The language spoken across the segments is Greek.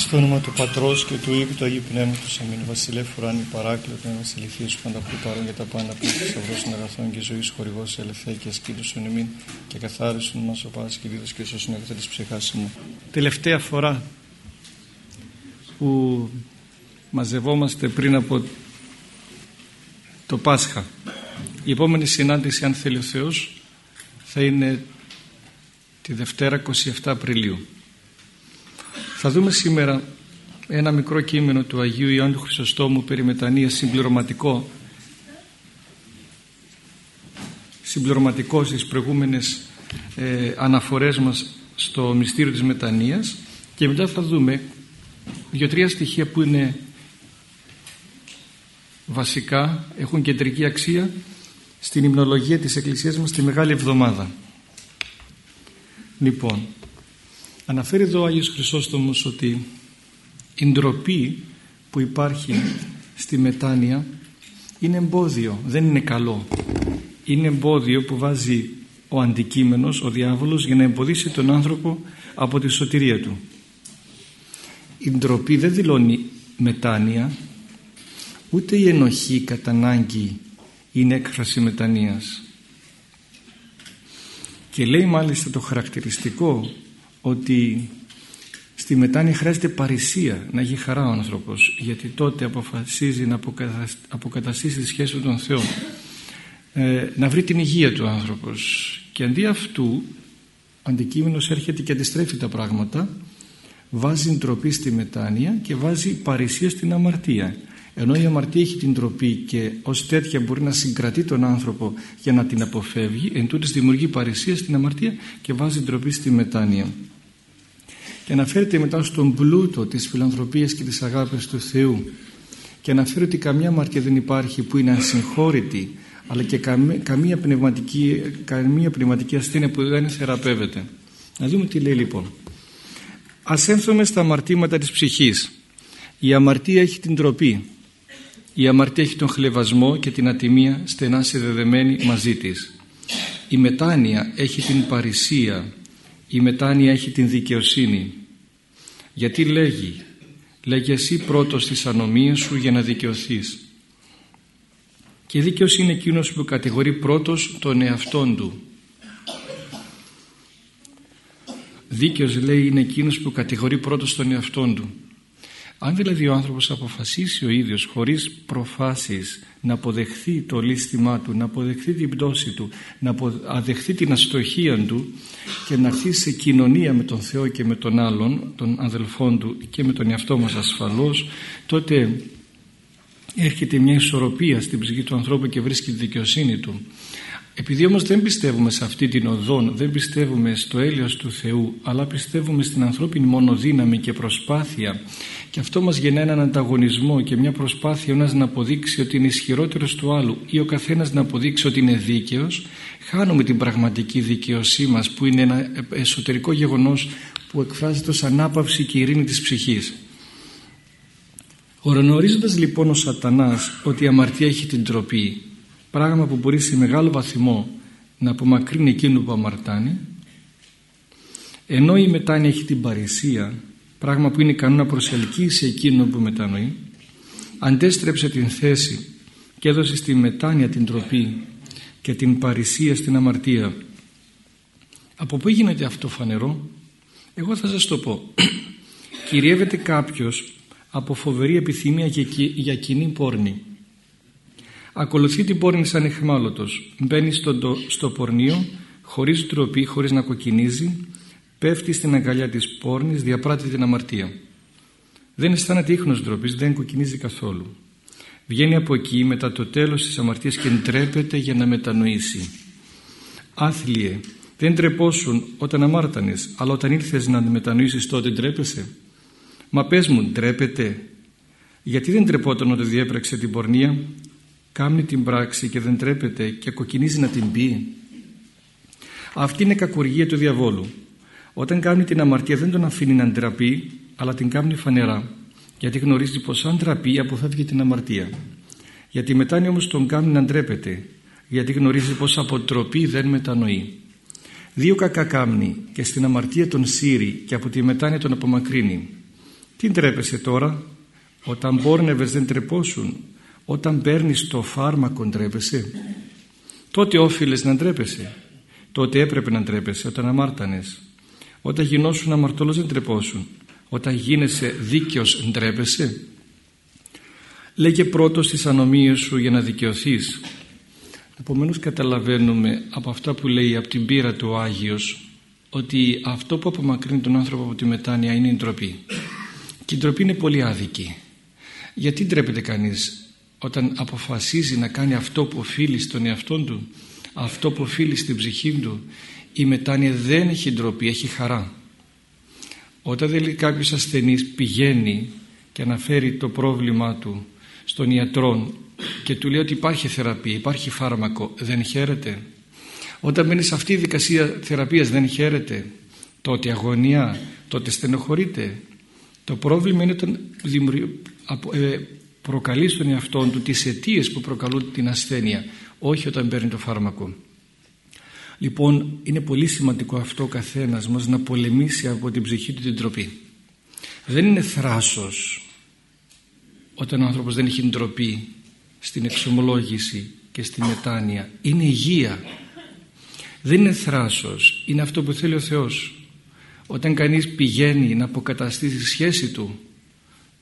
Στο όνομα του Πατρός και του Υιού του Αγίου Πνεύματος Αμήν. Βασιλεύ Φουράνη Παράκλητο, να βασιληθεί σου πανταχού παρόν για τα πάντα που θησαυρός των αγαθών και ζωής χορηγός ελευθέ και ασκήτωσον εμήν και καθάρισον μας ο Πάδας και δίδος και σώσον αγαθά της ψυχάς μου. Τελευταία φορά που μαζευόμαστε πριν από το Πάσχα. Η επόμενη συνάντηση αν θέλει ο Θεός θα είναι τη Δευτέρα 27 Απριλίου. Θα δούμε σήμερα ένα μικρό κείμενο του Αγίου Ιωάννου Χρυσοστόμου περί μετανοίας συμπληρωματικό συμπληρωματικός στις προηγούμενες ε, αναφορές μας στο μυστήριο της μετανοίας και μετά θα δούμε δύο-τρία στοιχεία που είναι βασικά, έχουν κεντρική αξία στην υμνολογία της Εκκλησίας μας τη Μεγάλη Εβδομάδα. Λοιπόν, Αναφέρει εδώ ο Άγιος Χρυσόστομος ότι η ντροπή που υπάρχει στη μετάνοια είναι εμπόδιο, δεν είναι καλό. Είναι εμπόδιο που βάζει ο αντικείμενος, ο διάβολος για να εμποδίσει τον άνθρωπο από τη σωτηρία του. Η ντροπή δεν δηλώνει μετάνοια ούτε η ενοχή κατά ανάγκη είναι έκφραση μετανοίας. Και λέει μάλιστα το χαρακτηριστικό ότι στη μετάνοια χρειάζεται παρησία να έχει χαρά ο άνθρωπος γιατί τότε αποφασίζει να αποκαταστήσει τη σχέση του τον Θεό. Ε, να βρει την υγεία του άνθρωπος. Και αντί αυτού αντικείμενος έρχεται και αντιστρέφει τα πράγματα βάζει ντροπή στη μετάνοια και βάζει παρησία στην αμαρτία. Ενώ η αμαρτία έχει την τροπή και ως τέτοια μπορεί να συγκρατεί τον άνθρωπο για να την αποφεύγει εν τούτης δημιουργεί παρησία στην αμαρτία και βάζει ντροπή στη μετάνοια και αναφέρεται μετά στον πλούτο της φιλανθρωπίας και της αγάπης του Θεού και αναφέρει ότι καμία αμαρτία δεν υπάρχει που είναι ασυγχώρητη αλλά και καμία πνευματική, καμία πνευματική ασθένεια που δεν θεραπεύεται. Να δούμε τι λέει λοιπόν. Ας έρθουμε στα αμαρτήματα της ψυχής. Η αμαρτία έχει την τροπή. Η αμαρτία έχει τον χλεβασμό και την ατιμία στενά συνδεδεμένη μαζί της. Η μετάνοια έχει την παρησία. Η μετάνοια έχει την δικαιοσύνη. Γιατί λέγει λέγει εσύ πρώτος τις ανομίες σου για να δικαιωθείς. Και δίκαιος είναι εκείνος που κατηγορεί πρώτος τον εαυτόν του. Δίκαιος λέει είναι εκείνος που κατηγορεί πρώτος τον εαυτόν του. Αν δηλαδή ο άνθρωπος αποφασίσει ο ίδιος χωρίς προφάσεις να αποδεχθεί το λύστημά του, να αποδεχθεί την πτώση του, να αποδεχθεί την αστοχία του και να έρθει σε κοινωνία με τον Θεό και με τον άλλον, τον αδελφόν του και με τον εαυτό μας ασφαλώς, τότε έρχεται μια ισορροπία στην ψυχή του ανθρώπου και βρίσκει τη δικαιοσύνη του. Επειδή όμως δεν πιστεύουμε σε αυτή την οδόν, δεν πιστεύουμε στο έλεος του Θεού, αλλά πιστεύουμε στην ανθρώπινη μονοδύναμη και προσπάθεια και αυτό μας γεννά έναν ανταγωνισμό και μια προσπάθεια ένας να αποδείξει ότι είναι ισχυρότερος του άλλου ή ο καθένας να αποδείξει ότι είναι δίκαιος, χάνουμε την πραγματική δικαιοσύνη μας που είναι ένα εσωτερικό γεγονός που εκφράζεται ως ανάπαυση και ειρήνη της ψυχής. Ορονορίζοντας λοιπόν ο σατανάς ότι η αμαρτία έχει την τροπή πράγμα που μπορεί σε μεγάλο βαθμό να απομακρύνει εκείνο που αμαρτάνει. Ενώ η μετάνοια έχει την παρησία πράγμα που είναι ικανό να προσελκύσει εκείνο που μετανοεί αντέστρεψε την θέση και έδωσε στη μετάνοια την τροπή και την παρησία στην αμαρτία. Από πού γίνεται αυτό φανερό; Εγώ θα σας το πω. Κυριεύεται κάποιος από φοβερή επιθυμία για κοινή πόρνη ακολουθεί την πόρνη σαν εχμάλωτος. Μπαίνει στο, στο πορνείο χωρίς τροπή, χωρίς να κοκκινίζει. Πέφτει στην αγκαλιά της πόρνης διαπράττει την αμαρτία. Δεν αισθάνεται ίχνος ντροπής δεν κοκκινίζει καθόλου. Βγαίνει από εκεί μετά το τέλος της αμαρτίας και ντρέπεται για να μετανοήσει. Άθλιε δεν τρεπόσουν όταν αμάρτανες αλλά όταν ήρθες να μετανοήσεις τότε ντρέπεσαι. Μα πες μου ντρέπεται; Γιατί δεν τρεπόταν όταν διέπραξε την πορνεία; Κάνει την πράξη και δεν τρέπεται και κοκκινίζει να την πει. Αυτή είναι κακουργία του διαβόλου. Όταν κάνει την αμαρτία δεν τον αφήνει να ντραπεί αλλά την κάνει φανερά γιατί γνωρίζει πως αν ντραπεί αποφεύγει την αμαρτία. Γιατί μετάνει όμως τον κάνει να ντρέπεται γιατί γνωρίζει πως από τροπή δεν μετανοεί. Δύο κακά κάμνη και στην αμαρτία τον σύρει και από τη μετάνοια τον απομακρύνει. Τι ντρέπεσαι τώρα όταν μπόρνευες δεν τρεπόσουν όταν παίρνεις το φάρμακο ντρέπεσαι. Τότε όφιλες να ντρέπεσαι. Τότε έπρεπε να ντρέπεσαι όταν αμάρτανες. Όταν γινώσουν αμαρτωλός δεν τρεπόσουν όταν γίνεσαι δίκαιος ντρέπεσαι. Λέγε πρώτος τις ανομίες σου για να δικαιωθείς. Επομένως καταλαβαίνουμε από αυτά που λέει από την πείρα του ο Άγιος ότι αυτό που απομακρύνει τον άνθρωπο από τη μετάνοια είναι η ντροπή. Και η ντροπή είναι πολύ άδικη. Γιατί ντρέπεται κανείς; Όταν αποφασίζει να κάνει αυτό που οφείλει στον εαυτό του αυτό που οφείλει στην ψυχή του η μετάνοια δεν έχει ντροπή, έχει χαρά όταν δηλαδή κάποιος ασθενής πηγαίνει και αναφέρει το πρόβλημά του στον ιατρό και του λέει ότι υπάρχει θεραπεία, υπάρχει φάρμακο, δεν χαίρεται. Όταν μένει σε αυτή η δικασία θεραπείας δεν χαίρεται, τότε αγωνία, τότε στενοχωρείται. Το πρόβλημα είναι όταν ε, προκαλείς στον εαυτό του τις αιτίες που προκαλούν την ασθένεια, όχι όταν παίρνει το φάρμακο. Λοιπόν, είναι πολύ σημαντικό αυτό ο καθένας μας να πολεμήσει από την ψυχή του την τροπή. Δεν είναι θράσος όταν ο άνθρωπος δεν έχει ντροπή στην εξομολόγηση και στη μετάνοια. Είναι υγεία. Δεν είναι θράσος. Είναι αυτό που θέλει ο Θεός. Όταν κανείς πηγαίνει να αποκαταστήσει τη σχέση του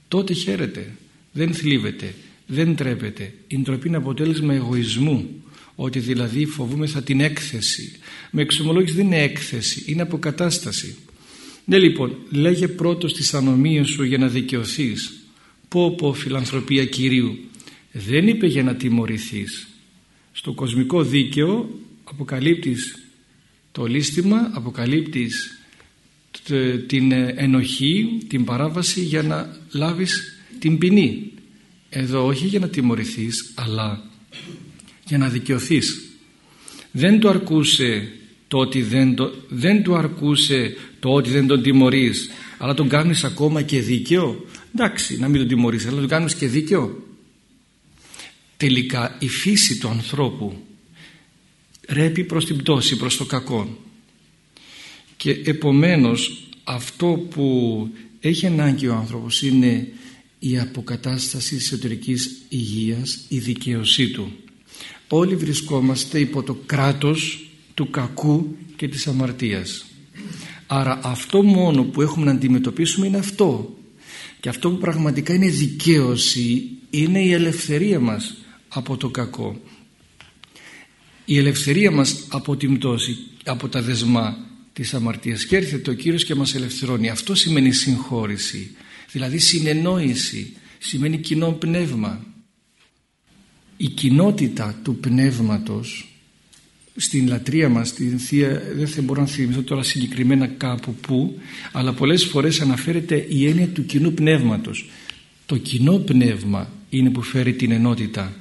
τότε χαίρεται. Δεν θλίβεται. Δεν τρέπεται. Η ντροπή είναι αποτέλεσμα εγωισμού ότι δηλαδή φοβούμεθα την έκθεση. Με εξομολόγηση δεν είναι έκθεση, είναι αποκατάσταση. Ναι λοιπόν, λέγε πρώτος τις ανομίες σου για να δικαιωθείς. Πω πω φιλανθρωπία Κυρίου. Δεν είπε για να τιμωρηθείς. Στο κοσμικό δίκαιο αποκαλύπτεις το λύστημα, αποκαλύπτεις την ενοχή, την παράβαση για να λάβεις την ποινή. Εδώ όχι για να τιμωρηθείς αλλά για να δικαιωθείς. Δεν του αρκούσε το ότι δεν, το, δεν του αρκούσε το ότι δεν τον τιμωρείς αλλά τον κάνεις ακόμα και δίκαιο. Εντάξει να μην τον τιμωρείς αλλά τον κάνεις και δίκαιο. Τελικά η φύση του ανθρώπου ρέπει προς την πτώση, προς το κακό. Και επομένως αυτό που έχει ανάγκη ο άνθρωπος είναι η αποκατάσταση της εσωτερικής υγείας, η δικαίωσή του. Όλοι βρισκόμαστε υπό το κράτος του κακού και της αμαρτίας. Άρα αυτό μόνο που έχουμε να αντιμετωπίσουμε είναι αυτό. Και αυτό που πραγματικά είναι δικαίωση είναι η ελευθερία μας από το κακό. Η ελευθερία μας από την πτώση από τα δεσμά της αμαρτίας. Και έρχεται ο Κύριος και μας ελευθερώνει. Αυτό σημαίνει συγχώρηση δηλαδή συνεννόηση σημαίνει κοινό πνεύμα η κοινότητα του πνεύματος στην λατρεία μας, στην Θεία, δεν θα μπορώ να θυμηθώ τώρα συγκεκριμένα κάπου που, αλλά πολλές φορές αναφέρεται η έννοια του κοινού πνεύματος. Το κοινό πνεύμα είναι που φέρει την ενότητα.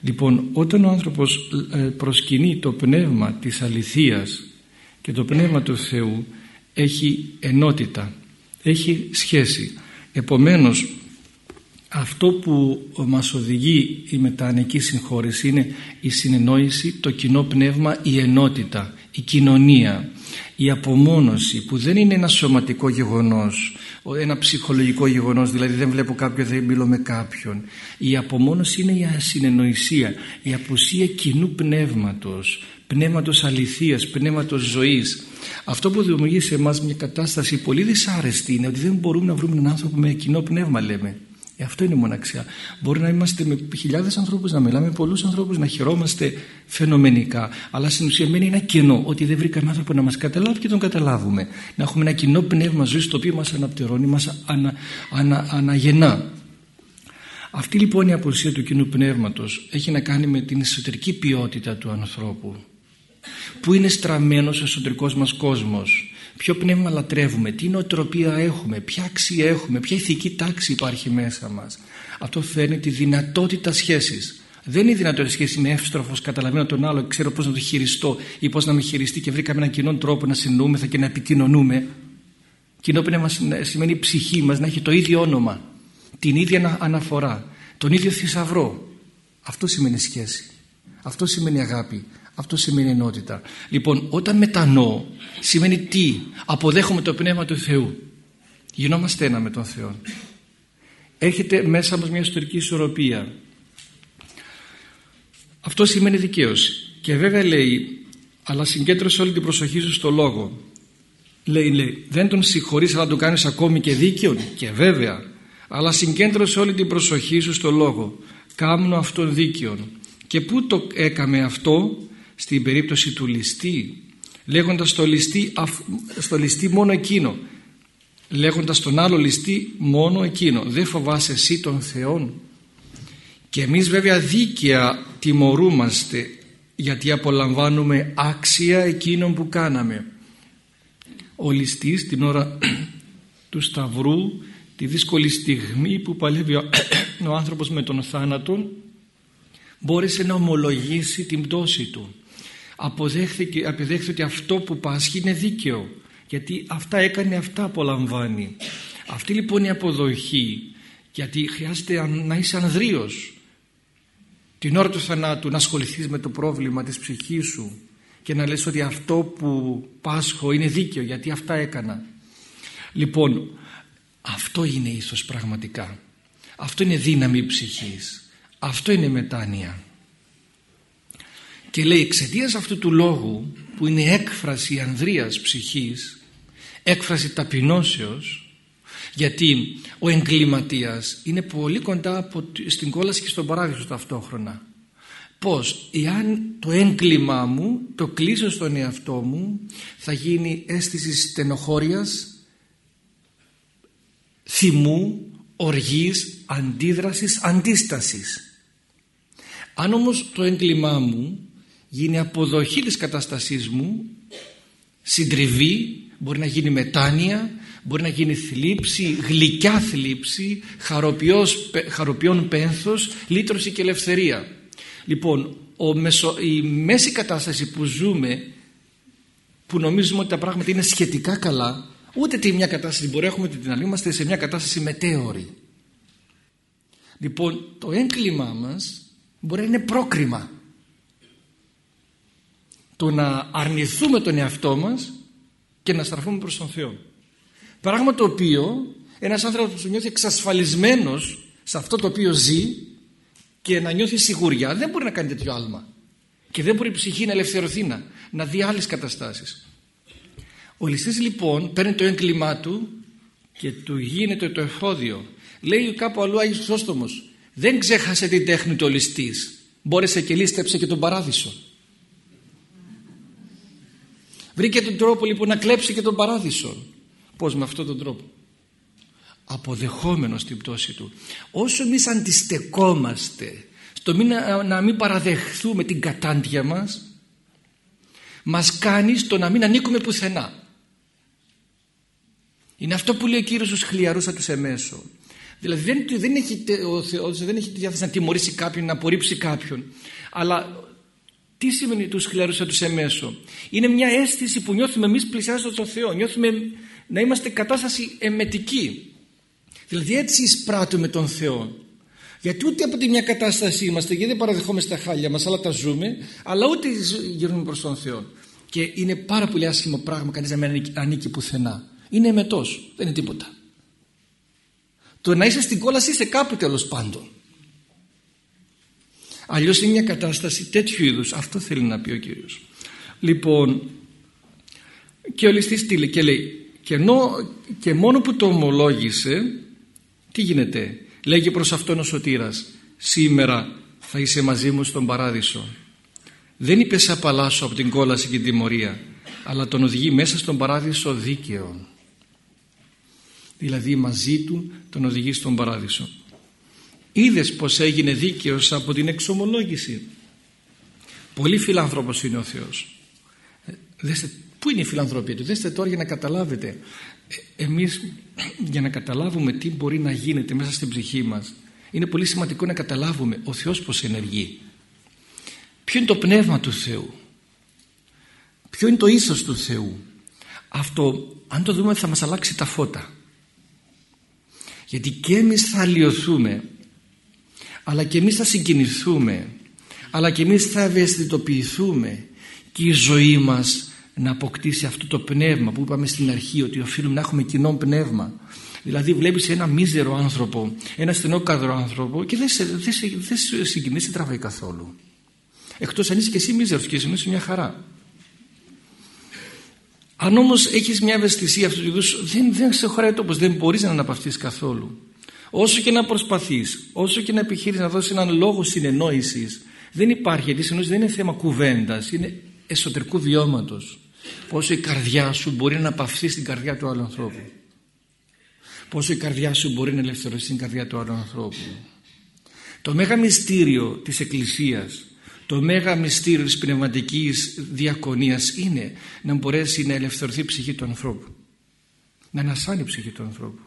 Λοιπόν, όταν ο άνθρωπος ε, προσκυνεί το πνεύμα της αληθείας και το πνεύμα του Θεού έχει ενότητα, έχει σχέση. Επομένως αυτό που μας οδηγεί η μετανική συγχώρεση είναι η συνεννόηση, το κοινό πνεύμα, η ενότητα, η κοινωνία, η απομόνωση που δεν είναι ένα σωματικό γεγονός, ένα ψυχολογικό γεγονός, δηλαδή δεν βλέπω κάποιον, δεν μιλώ με κάποιον. Η απομόνωση είναι η ασυνεννοησία, η απουσία κοινού πνεύματος, πνεύματος αληθείας, πνεύματος ζωής. Αυτό που δημιουργεί σε εμάς μια κατάσταση πολύ δυσάρεστη είναι ότι δεν μπορούμε να βρούμε έναν άνθρωπο με κοινό πνεύμα λέμε. Ε, αυτό είναι η μοναξιά. Μπορεί να είμαστε με χιλιάδες ανθρώπους, να μιλάμε με πολλούς ανθρώπους, να χαιρόμαστε φαινομενικά. Αλλά στην ουσία μένει ένα κενό, ότι δεν βρήκαμε άνθρωπο να μας καταλάβει και τον καταλάβουμε. Να έχουμε ένα κοινό πνεύμα ζωής το οποίο μας αναπτερώνει, μας ανα, ανα, αναγεννά. Αυτή λοιπόν η απουσία του κοινού πνεύματος έχει να κάνει με την εσωτερική ποιότητα του ανθρώπου. Πού είναι στραμμένος ο εσωτερικός μας κόσμος; Ποιο πνεύμα λατρεύουμε, τι νοοτροπία έχουμε, ποια αξία έχουμε, ποια ηθική τάξη υπάρχει μέσα μας; Αυτό φέρνει τη δυνατότητα σχέσης. Δεν είναι η δυνατότητα σχέση με εύστροφος, καταλαβαίνω τον άλλο, ξέρω πώς να το χειριστώ ή πώς να με χειριστεί και βρήκαμε έναν κοινό τρόπο να συνούμεθα και να επικοινωνούμε. Κοινό πνεύμα σημαίνει η ψυχή μας να έχει το ίδιο όνομα, την ίδια αναφορά, τον ίδιο θησαυρό. Αυτό σημαίνει σχέση. Αυτό σημαίνει αγάπη. Αυτό σημαίνει ενότητα. Λοιπόν, όταν μετανοώ, σημαίνει τι; Αποδέχομαι το Πνεύμα του Θεού. Γινόμαστε ένα με τον Θεό. Έρχεται μέσα μας μια ιστορική ισορροπία. Αυτό σημαίνει δικαίωση. Και βέβαια λέει, αλλά συγκέντρωσε όλη την προσοχή σου στο λόγο. Λέει, λέει, δεν τον συγχωρείς αλλά τον κάνεις ακόμη και δίκαιο. Και βέβαια, αλλά συγκέντρωσε όλη την προσοχή σου στο λόγο. Κάμνω αυτόν δίκαιο. Και πού το έκαμε αυτό; Στην περίπτωση του ληστή λέγοντας στο ληστή, στο ληστή μόνο εκείνο λέγοντας τον άλλο ληστή μόνο εκείνο δεν φοβάσαι εσύ τον Θεόν και εμείς βέβαια δίκαια τιμωρούμαστε γιατί απολαμβάνουμε άξια εκείνων που κάναμε. Ο ληστής την ώρα του σταυρού τη δύσκολη στιγμή που παλεύει ο άνθρωπος με τον θάνατο μπόρεσε να ομολογήσει την πτώση του αποδέχθηκε, αποδέχθηκε ότι αυτό που πάσχει είναι δίκαιο γιατί αυτά έκανε αυτά απολαμβάνει. Αυτή λοιπόν η αποδοχή γιατί χρειάζεται να είσαι ανδρείος την ώρα του θανάτου να ασχοληθείς με το πρόβλημα της ψυχής σου και να λες ότι αυτό που πάσχω είναι δίκαιο γιατί αυτά έκανα. Λοιπόν αυτό είναι ίσως πραγματικά. Αυτό είναι δύναμη ψυχής. Αυτό είναι μετάνοια και λέει εξαιτίας αυτού του λόγου που είναι έκφραση ανδρείας ψυχής έκφραση ταπεινώσεως γιατί ο εγκληματίας είναι πολύ κοντά από, στην κόλαση και στον παράδεισο ταυτόχρονα. Πως εάν το έγκλημά μου το κλείσω στον εαυτό μου θα γίνει αίσθηση στενοχώριας θυμού, οργής, αντίδρασης, αντίστασης. Αν όμως το έγκλημά μου γίνει αποδοχή της κατάστασής μου συντριβή μπορεί να γίνει μετάνοια μπορεί να γίνει θλίψη, γλυκιά θλίψη χαροποιός, χαροποιών πένθος λύτρωση και ελευθερία. Λοιπόν ο μεσο, η μέση κατάσταση που ζούμε που νομίζουμε ότι τα πράγματα είναι σχετικά καλά ούτε τη μια κατάσταση μπορεί να έχουμε την άλλη. Είμαστε σε μια κατάσταση μετέωρη. Λοιπόν το έγκλημά μας μπορεί να είναι πρόκριμα το να αρνηθούμε τον εαυτό μας και να στραφούμε προς τον Θεό. Πράγμα το οποίο ένας άνθρωπος που νιώθει εξασφαλισμένος σε αυτό το οποίο ζει και να νιώθει σιγουριά δεν μπορεί να κάνει τέτοιο άλμα και δεν μπορεί η ψυχή να ελευθερωθεί να, να δει άλλες καταστάσεις. Ο ληστής λοιπόν παίρνει το έγκλημά του και του γίνεται το εφόδιο. Λέει κάπου αλλού Άγιος Χρυσόστομος δεν ξέχασε την τέχνη του ο ληστής. Μπόρεσε και λίστεψε και τον παράδεισο. Βρήκε τον τρόπο λοιπόν να κλέψει και τον παράδεισο. Πώς με αυτόν τον τρόπο. Αποδεχόμενος την πτώση του. Όσο εμείς αντιστεκόμαστε στο μην, να μην παραδεχθούμε την κατάντια μας μας κάνει στο να μην ανήκουμε πουθενά. Είναι αυτό που λέει ο Κύριος στους χλιαρούς τους εμέσω. Δηλαδή δεν, δεν έχει, ο Θεός δεν έχει τη διάθεση να τιμωρήσει κάποιον, να απορρίψει κάποιον. Αλλά τι σημαίνει του χλέρουσα του εμέσω. Είναι μια αίσθηση που νιώθουμε εμείς πλησιάζοντας τον Θεό. Νιώθουμε να είμαστε κατάσταση εμετική. Δηλαδή έτσι εισπράττουμε τον Θεό. Γιατί ούτε από τη μια κατάσταση είμαστε, γιατί δεν παραδεχόμαστε τα χάλια μας, αλλά τα ζούμε, αλλά ούτε γυρνούμε προς τον Θεό. Και είναι πάρα πολύ άσχημο πράγμα κανείς να μην ανήκει πουθενά. Είναι εμετό, δεν είναι τίποτα. Το να είσαι στην κόλαση είσαι κάπου τέλος πάντων. Αλλιώς είναι μια κατάσταση τέτοιου είδους. Αυτό θέλει να πει ο Κύριος. Λοιπόν, και ο ληστής τι λέει, και λέει, και, ενώ, και μόνο που το ομολόγησε, τι γίνεται; Λέγει προς αυτόν ο σωτήρας, σήμερα θα είσαι μαζί μου στον παράδεισο. Δεν είπε σε απαλλάσσω από την κόλαση και την τιμωρία, αλλά τον οδηγεί μέσα στον παράδεισο δίκαιο. Δηλαδή μαζί του τον οδηγεί στον παράδεισο. Είδες πως έγινε δίκαιος από την εξομολόγηση. Πολύ φιλάνθρωπος είναι ο Θεός. Ε, δέστε, πού είναι η φιλανθρωπία του; Δέστε τώρα για να καταλάβετε. Ε, εμείς για να καταλάβουμε τι μπορεί να γίνεται μέσα στην ψυχή μας. Είναι πολύ σημαντικό να καταλάβουμε ο Θεός πως ενεργεί. Ποιο είναι το πνεύμα του Θεού; Ποιο είναι το ίσος του Θεού; Αυτό αν το δούμε θα μας αλλάξει τα φώτα. Γιατί και εμείς θα αλλοιωθούμε αλλά και εμείς θα συγκινηθούμε. Αλλά και εμείς θα ευαισθητοποιηθούμε και η ζωή μας να αποκτήσει αυτό το πνεύμα που είπαμε στην αρχή ότι οφείλουμε να έχουμε κοινό πνεύμα. Δηλαδή βλέπεις ένα μίζερο άνθρωπο ένα στενόκαδρο άνθρωπο και δεν σε, δεν σε, δεν σε συγκινεί, σε τραβάει καθόλου. Εκτός αν είσαι και εσύ μίζερος και είσαι μια χαρά. Αν όμως έχεις μια ευαισθησία αυτού του είδους δεν, δεν σε χωράει τόπος, δεν μπορείς να αναπαυτείς καθόλου όσο και να προσπαθείς όσο και να επιχείρεις να δώσεις έναν λόγο συνεννόησης δεν υπάρχει γιατί συνεννόηση δεν είναι θέμα κουβέντας είναι εσωτερικού βιώματος. Πόσο η καρδιά σου μπορεί να αναπαυθεί στην καρδιά του άλλου ανθρώπου. Πόσο η καρδιά σου μπορεί να ελευθερωθεί στην καρδιά του άλλου ανθρώπου. Το μέγα μυστήριο της Εκκλησίας το μέγα μυστήριο της πνευματικής διακονίας είναι να μπορέσει να ελευθερωθεί η ψυχή του ανθρώπου. Να ανασάνει η ψυχή του ανθρώπου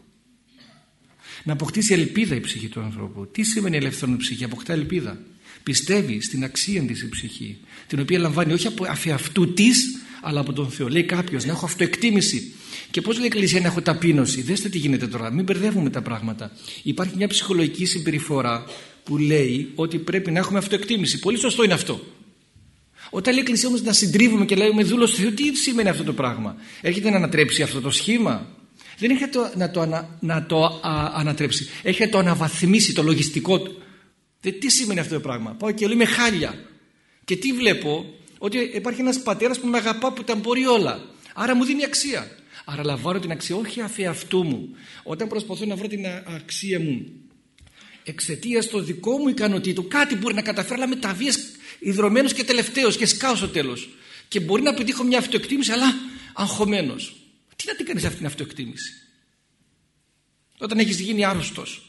να αποκτήσει ελπίδα η ψυχή του ανθρώπου. Τι σημαίνει ελευθερώνει η ψυχή; Αποκτά ελπίδα. Πιστεύει στην αξία της η ψυχή την οποία λαμβάνει όχι από αυτού της αλλά από τον Θεό. Λέει κάποιος να έχω αυτοεκτίμηση και πώς λέει η Εκκλησία να έχω ταπείνωση δέστε τι γίνεται τώρα μην μπερδεύουμε τα πράγματα. Υπάρχει μια ψυχολογική συμπεριφορά που λέει ότι πρέπει να έχουμε αυτοεκτίμηση. Πολύ σωστό είναι αυτό. Όταν λέει η Εκκλησία όμως να συντρίβουμε και λέμε δούλος του Θεού τι σημαίνει αυτό το πράγμα; Έρχεται να ανατρέψει αυτό το σχήμα; Δεν έρχεται να το, ανα, να το α, ανατρέψει έρχεται να το αναβαθμίσει το λογιστικό του τι σημαίνει αυτό το πράγμα; Πάω και λέω είμαι χάλια. Και τι βλέπω, ότι υπάρχει ένας πατέρας που με αγαπά που τα μπορεί όλα. Άρα μου δίνει αξία. Άρα λαμβάνω την αξία όχι αφ' αυτού μου. Όταν προσπαθώ να βρω την αξία μου εξαιτίας το δικό μου ικανοτήτου, κάτι μπορεί να καταφέρω, αλλά με τα βίας ιδρωμένο και τελευταίος και σκάω στο τέλος. Και μπορεί να πετύχω μια αυτοεκτίμηση, αλλά αγχωμένος. Τι να την κάνεις αυτή την αυτοεκτίμηση, όταν έχεις γίνει άρρωστος.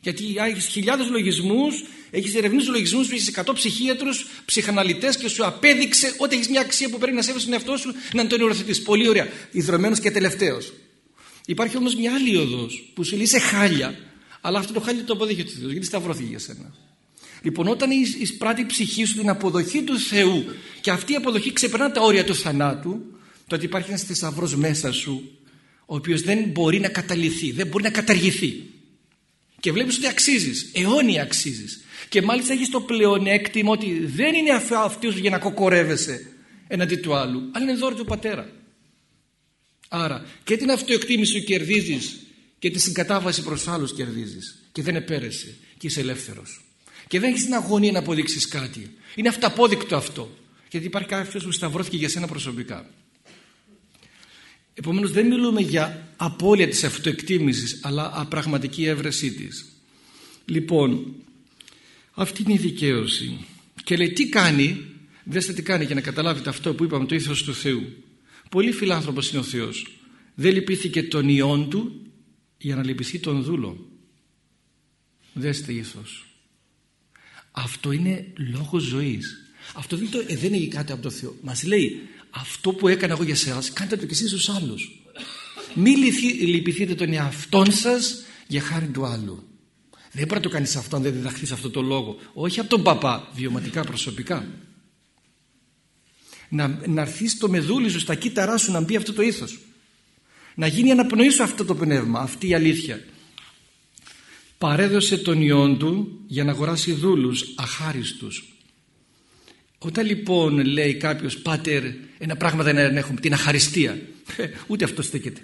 Γιατί έχεις χιλιάδες λογισμούς, έχεις ερευνήσει λογισμούς, έχεις 100 ψυχίατρους, ψυχαναλυτές και σου απέδειξε ότι έχεις μια αξία που πρέπει να σέβεσαι τον εαυτό σου να τον υιοθετεί. Πολύ ωραία. Ιδρωμένος και τελευταίος. Υπάρχει όμως μια άλλη οδός που σου λέει είσαι χάλια, αλλά αυτό το χάλια το αποδέχεται ο Θεός, γιατί σταυρώθηκε για σένα. Λοιπόν, όταν εισπράττει η ψυχή σου την αποδοχή του Θεού και αυτή η αποδοχή ξεπερνά τα όρια του θανάτου, τότε υπάρχει ένας θησαυρός μέσα σου, ο οποίος δεν μπορεί να καταληθεί, δεν μπορεί να καταργηθεί. Και βλέπεις ότι αξίζεις, αιώνια αξίζεις. Και μάλιστα έχεις το πλεονέκτημα ότι δεν είναι αυτός για να κοκορεύεσαι εναντί του άλλου αλλά είναι δώρο του πατέρα. Άρα και την αυτοεκτίμηση σου κερδίζεις και τη συγκατάβαση προς άλλους κερδίζεις. Και δεν επέρεσαι και είσαι ελεύθερος. Και δεν έχεις την αγωνία να αποδείξεις κάτι. Είναι αυταπόδεικτο αυτό. Γιατί υπάρχει κάποιος που σταυρώθηκε για σένα προσωπικά Επομένως δεν μιλούμε για απώλεια της αυτοεκτίμησης αλλά απραγματική έβρεσή της. Λοιπόν, αυτή είναι η δικαίωση. Και λέει τι κάνει, δέστε τι κάνει για να καταλάβετε αυτό που είπαμε το ήθος του Θεού. Πολύ φιλάνθρωπος είναι ο Θεός. Δεν λυπήθηκε τον ιόν του για να λυπηθεί τον δούλο. Δέστε ήθος. Αυτό είναι λόγος ζωής. Αυτό δεν, το, ε, δεν είναι κάτι από το Θεό. Μας λέει αυτό που έκανα εγώ για εσάς κάντε το και εσείς στους άλλους. Μη λυπηθείτε τον εαυτόν σας για χάρη του άλλου. Δεν μπορεί να το κάνεις αυτό αν δεν διδαχθείς αυτό το λόγο. Όχι από τον παπά βιωματικά προσωπικά. Να, να έρθεις στο μεδούλι σου στα κύτταρά σου να μπει αυτό το ήθος. Να γίνει αναπνοή σου αυτό το πνεύμα αυτή η αλήθεια. Παρέδωσε τον ιόν του για να αγοράσει δούλους αχάριστους. Όταν λοιπόν λέει κάποιος πάτερ ένα πράγμα δεν έχουμε την αχαριστία. Ε, ούτε αυτό στέκεται.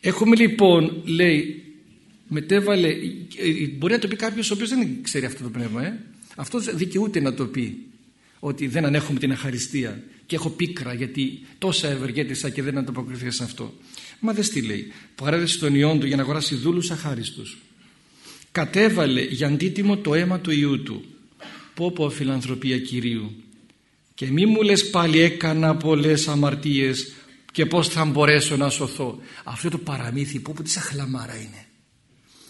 Έχουμε λοιπόν λέει μετέβαλε ε, μπορεί να το πει κάποιος ο οποίος δεν ξέρει αυτό το πνεύμα ε; αυτός δικαιούται να το πει ότι δεν ανέχομαι την αχαριστία και έχω πίκρα γιατί τόσα ευεργέτησα και δεν ανταποκριθήκα σε αυτό. Μα δεν τι λέει. Παρέδεσε τον ιόν του για να αγοράσει δούλους αχάριστους. Κατέβαλε για αντίτιμο το αίμα του Ιού του πω πω φιλανθρωπία Κυρίου και μη μου λες πάλι έκανα πολλές αμαρτίες και πως θα μπορέσω να σωθώ. Αυτό το παραμύθι πω πω τι σαν χλαμάρα είναι.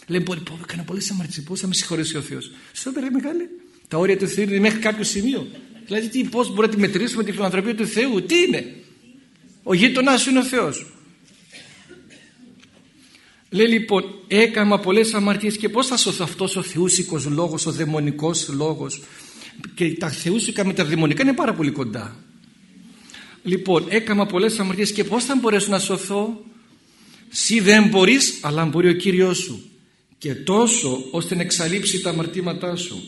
Λέει πολύ πω έκανα πολλές αμαρτίες πως θα με συγχωρήσει ο Θεός. Στο ρε μεγάλη τα όρια του Θεού είναι μέχρι κάποιο σημείο. Δηλαδή τι, πως μπορεί να τη μετρήσουμε τη φιλανθρωπία του Θεού τι είναι. Ο γείτονάς σου είναι ο Θεός. Λέει λοιπόν έκανα πολλές αμαρτίες και πώς θα σωθώ αυτός ο θεούσικος λόγος, ο δαιμονικός λόγος και τα θεούσικα με τα δαιμονικά είναι πάρα πολύ κοντά. Λοιπόν έκανα πολλές αμαρτίες και πώς θα μπορέσω να σωθώ; Συ δεν μπορείς αλλά μπορεί ο Κύριος σου και τόσο ώστε να εξαλείψει τα αμαρτήματά σου.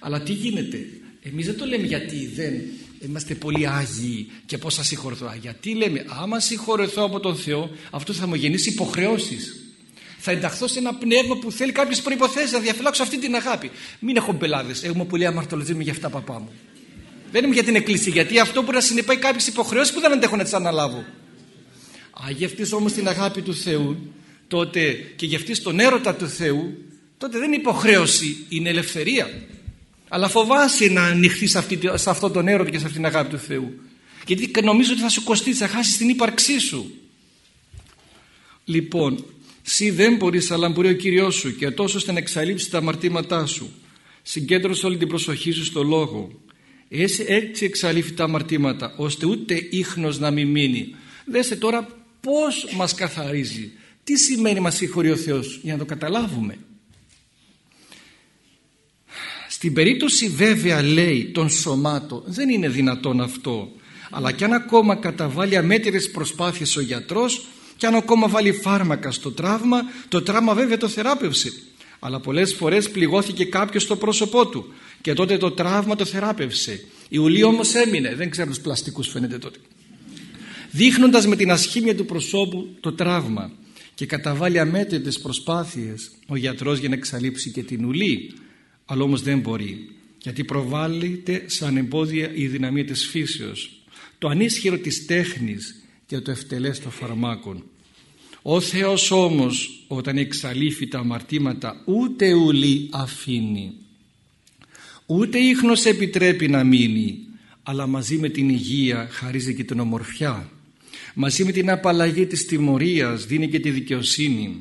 Αλλά τι γίνεται; Εμείς δεν το λέμε γιατί δεν είμαστε πολύ άγιοι και πώς θα συγχωρεθώ. Γιατί λέμε άμα συγχωρεθώ από τον Θεό αυτό θα μου γεννήσει υποχρεώσεις. Θα ενταχθώ σε ένα πνεύμα που θέλει κάποιες προϋποθέσεις να διαφυλάξω αυτή την αγάπη. Μην έχω μπελάδες, έχουμε πολύ αμαρτωλοτζή για αυτά παπά μου. Δεν είμαι για την εκκλησία γιατί αυτό μπορεί να συνεπάει κάποιες υποχρεώσεις που δεν αντέχω να τις αναλάβω. Α, γευτείς όμως την αγάπη του Θεού τότε και γευτείς τον έρωτα του Θεού τότε δεν είναι υποχρέωση, είναι ελευθερία. Αλλά φοβάσαι να ανοιχθείς σε, σε αυτόν τον έρωτα και σε αυτήν την αγάπη του Θεού. Γιατί νομίζω ότι θα σου κοστίσει, θα χάσεις την ύπαρξή σου. Λοιπόν, Συ δεν μπορείς, αλλά μπορεί ο Κύριός σου και τόσο ώστε να εξαλείψεις τα αμαρτήματά σου. Συγκέντρωσε όλη την προσοχή σου στο λόγο. Έτσι, έτσι εξαλείφει τα αμαρτήματα, ώστε ούτε ίχνος να μην μείνει. Δέστε τώρα πώς μας καθαρίζει. Τι σημαίνει μας συγχωρεί ο Θεός, για να το καταλάβουμε. Στην περίπτωση βέβαια λέει των σωμάτων δεν είναι δυνατόν αυτό αλλά και αν ακόμα καταβάλει αμέτρες προσπάθειες ο γιατρός και αν ακόμα βάλει φάρμακα στο τραύμα το τραύμα βέβαια το θεράπευσε αλλά πολλές φορές πληγώθηκε κάποιος στο πρόσωπό του και τότε το τραύμα το θεράπευσε. Η ουλή όμως έμεινε. Δεν ξέρω τους πλαστικούς φαίνεται τότε. Δείχνοντας με την ασχήμια του προσώπου το τραύμα και καταβάλει αμέτρητες προσπάθειες ο γιατρός για να εξαλείψει και την ουλή αλλά όμως δεν μπορεί γιατί προβάλλεται σαν εμπόδια η δυναμία της φύσεως. Το ανίσχυρο της τέχνης και το ευτελές των φαρμάκων. Ο Θεός όμως όταν εξαλείφει τα αμαρτήματα ούτε ουλή αφήνει. Ούτε ίχνος επιτρέπει να μείνει αλλά μαζί με την υγεία χαρίζει και την ομορφιά. Μαζί με την απαλλαγή της τιμωρίας δίνει και τη δικαιοσύνη.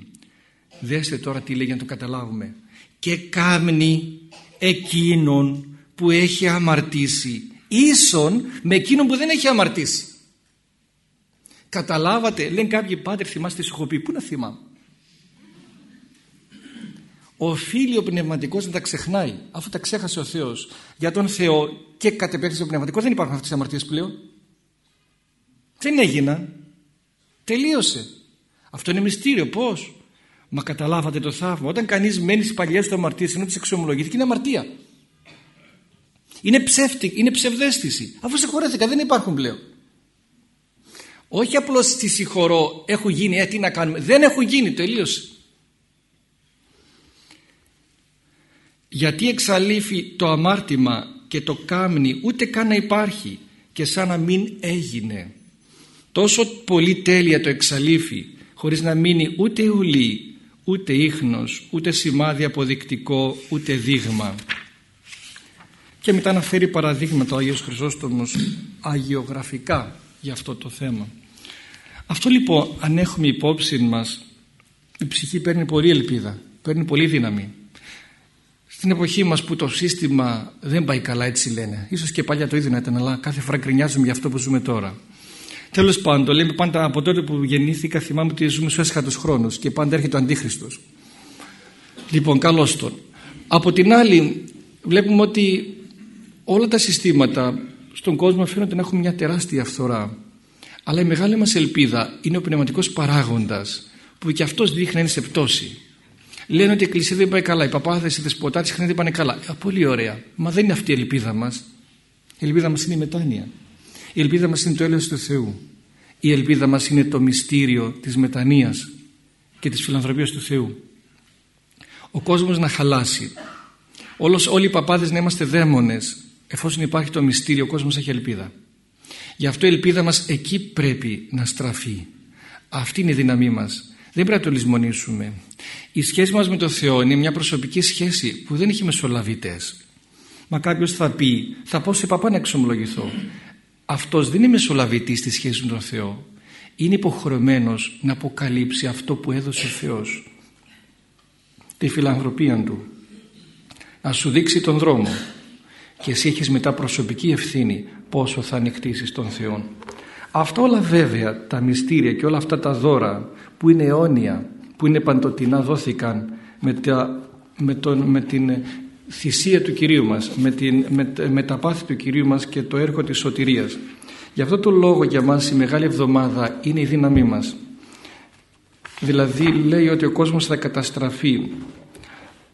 Δέστε τώρα τι λέει για να το καταλάβουμε. Και κάμνει εκείνον που έχει αμαρτήσει ίσον με εκείνον που δεν έχει αμαρτήσει καταλάβατε λένε κάποιοι πάτερ θυμάστε σου έχω πει πού να θυμάμαι; Οφείλει ο πνευματικός να τα ξεχνάει αφού τα ξέχασε ο Θεός για τον Θεό και κατ' επέκταση ο πνευματικός δεν υπάρχουν αυτές τις αμαρτίες πλέον δεν έγιναν τελείωσε αυτό είναι μυστήριο πως Μα καταλάβατε το θαύμα. Όταν κανείς μένει στις παλιές του αμαρτίες ενώ τις εξομολογήθηκε, είναι αμαρτία. Είναι ψεύτικη, είναι ψευδέστηση. Αφού συγχωρέθηκα, δεν υπάρχουν πλέον. Όχι απλώς στη συγχωρώ, έχουν γίνει, ε, τι να κάνουμε. Δεν έχουν γίνει, τελείωσε. Γιατί εξαλείφει το αμάρτημα και το κάμνη ούτε καν να υπάρχει και σαν να μην έγινε. Τόσο πολύ τέλεια το εξαλείφει χωρίς να μείνει ούτε ουλή ούτε ίχνος, ούτε σημάδι αποδεικτικό, ούτε δείγμα. Και μετά αναφέρει παραδείγματα ο Άγιος Χρυσόστομος αγιογραφικά για αυτό το θέμα. Αυτό λοιπόν αν έχουμε υπόψη μας η ψυχή παίρνει πολύ ελπίδα, παίρνει πολύ δύναμη. Στην εποχή μας που το σύστημα δεν πάει καλά έτσι λένε. Ίσως και παλιά το ίδιο να ήταν αλλά κάθε φορά γκρινιάζουμε για αυτό που ζούμε τώρα. Τέλος πάντων, λέμε πάντα από τότε που γεννήθηκα, θυμάμαι ότι ζούμε στους έσχατους χρόνους και πάντα έρχεται ο Αντίχριστος. Λοιπόν, καλώς τον. Από την άλλη, βλέπουμε ότι όλα τα συστήματα στον κόσμο φαίνονται να έχουν μια τεράστια φθορά. Αλλά η μεγάλη μας ελπίδα είναι ο πνευματικός παράγοντας που και αυτός δείχνει να είναι σε πτώση. Λένε ότι η Εκκλησία δεν πάει καλά, οι παπάδες, οι δεσποτάτες συχνά δεν πάνε καλά. Α, πολύ ωραία. Μα δεν είναι αυτή η ελπίδα μας. Η ελπίδα μας είναι η μετάνοια. Η ελπίδα μας είναι το έλεος του Θεού. Η ελπίδα μας είναι το μυστήριο της μετανοίας και της φιλανθρωπίας του Θεού. Ο κόσμος να χαλάσει. Όλος, όλοι οι παπάδες να είμαστε δαίμονες. Εφόσον υπάρχει το μυστήριο, ο κόσμος έχει ελπίδα. Γι' αυτό η ελπίδα μας εκεί πρέπει να στραφεί. Αυτή είναι η δύναμή μας. Δεν πρέπει να το λησμονήσουμε. Η σχέση μας με τον Θεό είναι μια προσωπική σχέση που δεν έχει μεσολαβητές. Μα κάποιος θα πει, θα πω σε παπά να εξομολογηθώ αυτός δεν είναι μεσολαβητής στη σχέση με τον Θεό είναι υποχρεωμένος να αποκαλύψει αυτό που έδωσε ο Θεός τη φιλανθρωπία του να σου δείξει τον δρόμο και εσύ έχεις μετά προσωπική ευθύνη πόσο θα ανοιχτήσεις τον Θεό αυτό όλα βέβαια τα μυστήρια και όλα αυτά τα δώρα που είναι αιώνια που είναι παντοτινά δόθηκαν με, τα, με, τον, με την θυσία του Κυρίου μας με, την, με, με τα πάθη του Κυρίου μας και το έργο της σωτηρίας. Γι' αυτό το λόγο για μας η Μεγάλη Εβδομάδα είναι η δύναμή μας. Δηλαδή λέει ότι ο κόσμος θα καταστραφεί.